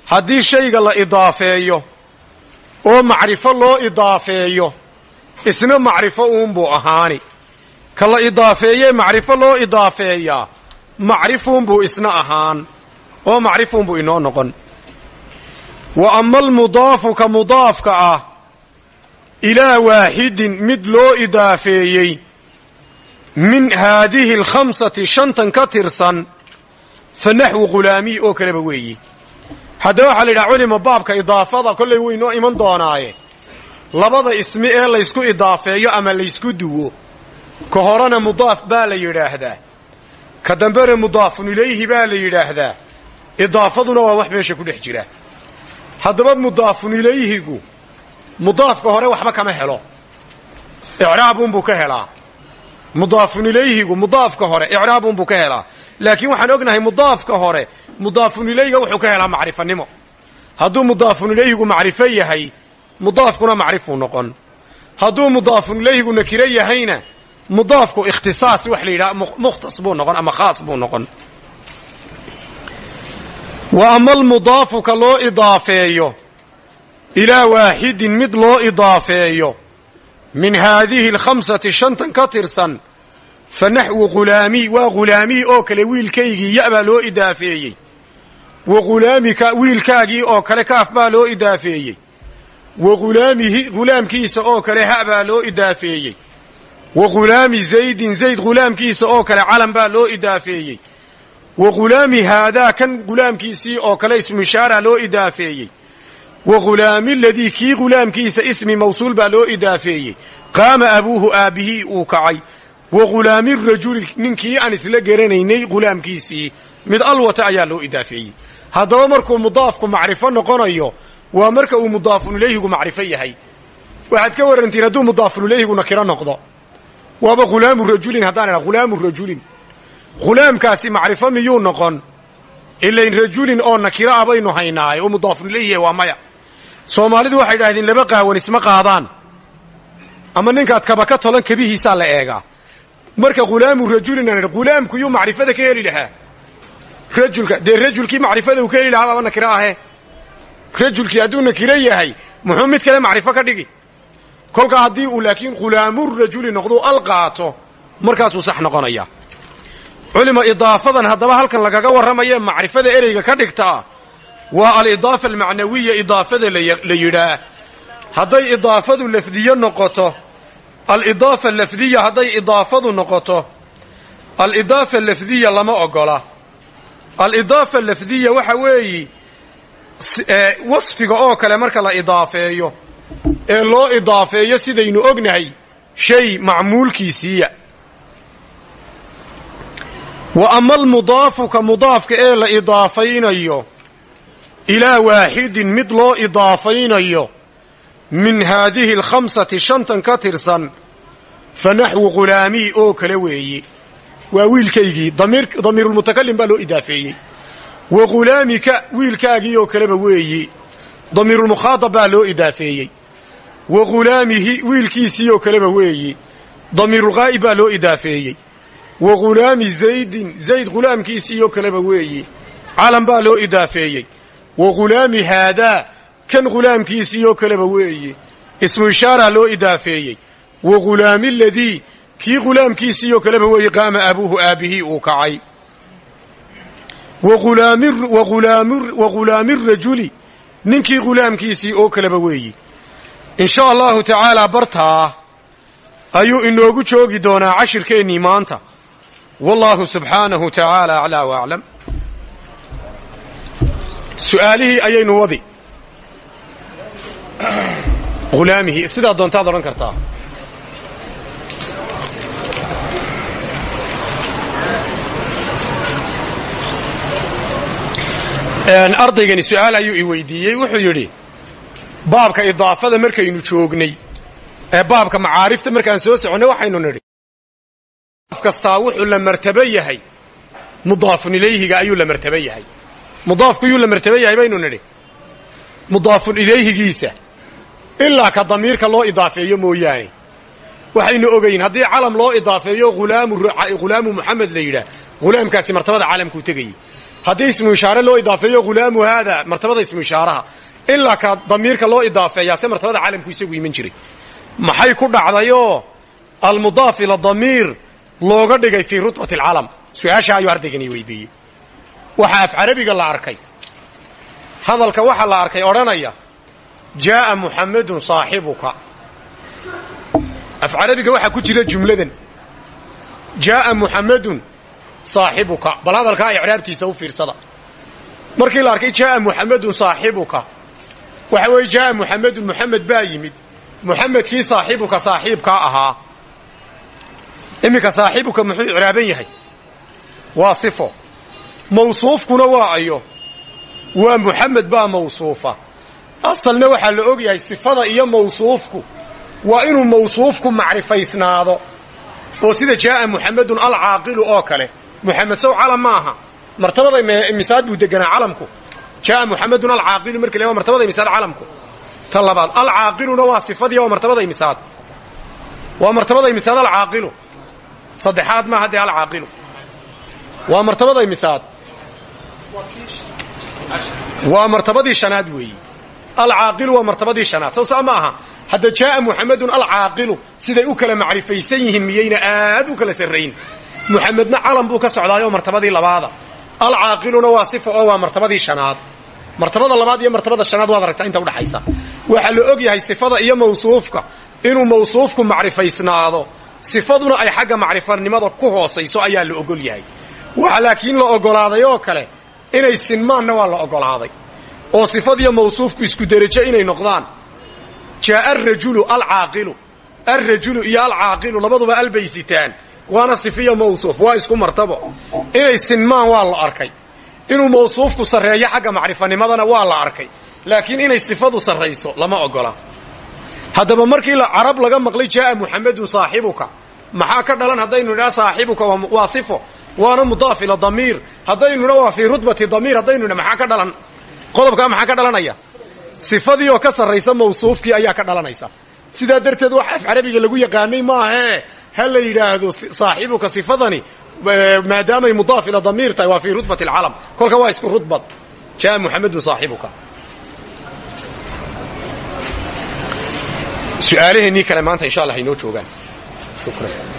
Haddii shayga la idaafeeyo oo macrifo loo idaafeeyo isna macrifo uunbuu ahaani. Ka la idaafeeyee macrifo loo idaafeeyaa macrifuunbuu isna ahaan oo macrifuunbuu inoo noqon. Wa ama almudaafu ka mudaafka ah ilaa waaxidin mid loo idaafeeyey min haadihi alkhamsati shantan ka tirsan fa naxwu khulaamiy oo kaleba weeyi. Haddaba waxaa la yidhaha culima baabka idaafada kollay way inoo iman doonaaye. Labada ismi ee laysku idaafeeyo ama laysku duwo ka horena mudaaf baa la yidhaahdaa ka dambena mudaafun ilayhi baa la yidhaahdaa. Idaafaduna waa wax meesha ku dhex jira. Haddaba mudaafun ilayhigu mudaafka hore waxba kama helo. Icraabunbuu ka helaa. Mudaafun ilayhigu mudaafka hore icraabunbuu ka helaa. Laakiin waxaan ognahay mudaafka hore mudaafun ilayhiga wuxuu ka helaa macrifanimo hadduu mudaafun ilayhigu macrifo yahay mudaafkuna macrifuu noqon. Hadduu mudaafun ilayhigu nakiro yahayna mudaafku ikhtisaas wax la yidhaha mukhtas buu noqon ama khaas buu noqon. Wa ama almudaafu ka loo idaafeeyo ilaa waaxidin mid loo idaafeeyo min haadihi alkhamsati shantan ka tirsan fa naxwu khulaamiy waa khulaamiy oo kale wiilkaygii ya baa loo idaafeeyey. Wa khulaamika wiilkaagii oo kale kaaf baa loo idaafeeyey. Wa khulaamihi khulaamkiisa oo kale ha baa loo idaafeeyey wa khulaami zaydin zayd khulaamkiisa oo kale calam baa loo idaafeeyey. Wa khulaami haadaa kan khulaamkiisii oo kale ismishaara loo idaafeeyey. Wa khulaami ladii kii khulaamkiisa ismi mawsuul baa loo idaafeeyey. Qaama abuuhu aabbihii uu kacay. Wa khulaami rajuli ninkii aan isla garanaynay khulaamkiisii mid alwata ayaa loo idaafeeyey. Haddaba markuu mudaafku macrifo noqonayo waa marka uu mudaafun ilayhigu macrifo yahay. Waxaad ka warantiin hadduu mudaafun noqdo waaba khulaamu rajulin haddaan idha khulaamu rajulin. Khulaamkaasi macrifo miyuu noqon? Ilayn rajulin oo nakiro ah baynu haynaaye oo mudaafun ilayhi waa maya. Soomaalidu waxay idhahdeen laba qaawan isma qaadaan. Ama ninkaad kaba ka tolan kabihiisaa la eegaa marka khulaamu rajulin aan idha khulaamkuyuu macrifada ka heli lahaa. Rajulka dee rajulkii macrifada uu ka heli lahaa baaba ahe. Rajulkii hadduu nakiro yahay kale macrifo ka dhigi kolkaa haddii uu laakiin khulaamurajuli noqduu al qaato markaasuu sax noqonaya. Culima idaafadan haddaba halkan lagaga warramaye macrifada ereyga ka dhigtaa waa alidaafa almacnawiya idaafada la yidhaah hadday idaafadu lafdiyo noqoto alidaafa lafdiya hadday idaafadu noqoto alidaafa lafdiya lama ogola. Alidaafa lafdiya waxa weeyi wasfiga oo kale marka la idaafeeyo ee loo idaafeeyo sidaynu ognahay shay macmuulkiisiiya. Wa ama almudaafu ka mudaafka ee la idaafaynayo ilaa waaxidin mid loo idaafaynayo min haadihi alkhamsati shantan ka tirsan fa naxwu khulaamii oo kale weeye waa wiilkaygii damiirulmutakalim baa loo idaafeeyey. Wa khulaamika wiilkaagii oo kaleba weeye damiirulmukhaadab baa loo idaafeeyey wa khulaamihi wiilkiisii oo kaleba weeye damiirulghaa'ib baa loo idaafeeyey. Wa khulaami zaydin zayd khulaamkiisii oo kaleba weeye calam baa loo idaafeeyey. Wa khulaami haadaa kan khulaamkiisii oo kaleba weeye ismu ishaaraa loo idaafeeyey. Wa khulaami aladii kii khulaamkiisii oo kaleba weeye qaama abuuhu aabbihii uu kacay. Wa ghulaami rajuli ninkii ghulaamkiisii oo kaleba weeyi in sha allahu tacaalaa bartaa ayuu inoogu joogi doonaa cashirkeennii maanta. Wallaahu subxaanahu tacaala aclaa wa aclam su'aalihii ayaynu wadi. Hulaamihi sidaa doontaad odhan kartaa? Ardaygani su'aal ayuu i weydiiyey wuxuu yidhi baabka idaafada markaynu joognay ee baabka macaarifta markaan soo soconnay waxaynu nidhi kastaa wuxuu la martabo yahay mudaafun ilayhiga ayuu la martabo yahay. Mudaafku yuu la martabo yahay baynu nidhi mudaafun ilayhigiisa ilaa ka damiirka loo idaafeeyo mooyaane. Waxaynu ogayn haddii calam loo idaafeeyo hulaamu muxamed la yidhaah hulaamkaasi martabada calamkuu tegayey haddii ismu ishaare loo idaafeeyo hulaamu haada martabada ismu ishaaraha ilaa ka damiirka loo idaafeeyaa se martabada calamku isagu iman jiray. Maxay ku dhacdayoo almudaaf ila damiir looga dhigay fii rutbati alcalam su'aasha ayuu ardaygani weydiiyey. Waxaa af carabiga la arkay. Hadalka waxaa la arkay odhanaya jaaa muxamedun saaxibuka. Af carabiga waxaa ku jira jumladan jaaa muxamedun saaxibuka. Bal hadalkaa icraabtiisa u fiirsada. Markii la arkay jaaa muxamedun saaxibuka waxa weeye jaaa muxamedun muxamed baa yimid. Muxamedkii saaxibuka saaxiibkaa ahaa. Iminka saaxibuka muxuu icraaban yahay? Waa sifo. Mawsuufkuna waa ayo. Waa muxamed baa mawsuufa. Asalna waxaa la og yahay sifada iyo mawsuufku waa inuu mawsuufku macrifaysnaado. Oo sida jaaa muxamedun alcaaqilu oo kale. Muxamed sow calam ma aha martabada misaad buu deganaa calamku jaaa muxamedun alcaaqilu marka la martabada misaad calamku ta labaad alcaaqiluna waa sifadii waa martabada misaad waa martabada misaad alcaaqilu saddexaad maaha dee alcaaqilu waa martabada misaad waa martabadii shanaad weeyi. Alcaaqilu waa martabadii shanaad. Soo saa ma aha. Hadda jaaa muxamedun alcaaqilu siday u kala macrifaysan u kala sarrayn. Muxamedna alcaaqiluna waa sifa oo waa martabadii shanaad. Martabada labaad iyo martabada shanaad waad aragtaa inta udhaxaysa waxaa la og yahay sifada iyo mawsuufka inuu mawsuufku macrifaysnaado. Sifaduna ay xagga macrifanimada ku hoosayso ayaa la ogol yahay waxa laakiin la ogolaaday oo kale inay sinmaanna waa la ogolaaday. Oo sifadiyo mawsuufku isku derajo inay noqdaan. Jaaa arajulu alcaaqilu alrajulu iyo alcaaqilu labaduba albaysitaan waana sifiya mawsuuf waa isku martabo. Inay sinmaan waa la arkay. Inuu mawsuufku sarreeyo xagga macrifanimadana waa la arkay. Laakiin inay sifadu sarrayso lama ogola. Haddaba markii carab laga maqlay jaaa muxamedun saaxibuka. Maxaa ka dhalan haddaynu nidhaa saaxibuka waa sifo. Waana mudaaf ila damiir. Haddaynu nidha waa fii rutbati damiir. Haddaynu maxaa ka dhalan? Qodobkaa maxaa ka dhalanaya? Sifadii oo ka sarraysa mawsuufkii ayaa ka dhalanaysa. Sidaa darteed wax af lagu yaqaanay maahee ha la yidhaahdo saaxibuka sifadani maadaamay mudaaf ila damiir tahay waa fii rutbati alcalam. Kolka waa isku rutbad. Jaaa muxamedun saaxibuka su'aalaheennii kale maanta insha allah inoo joogaan. Shukran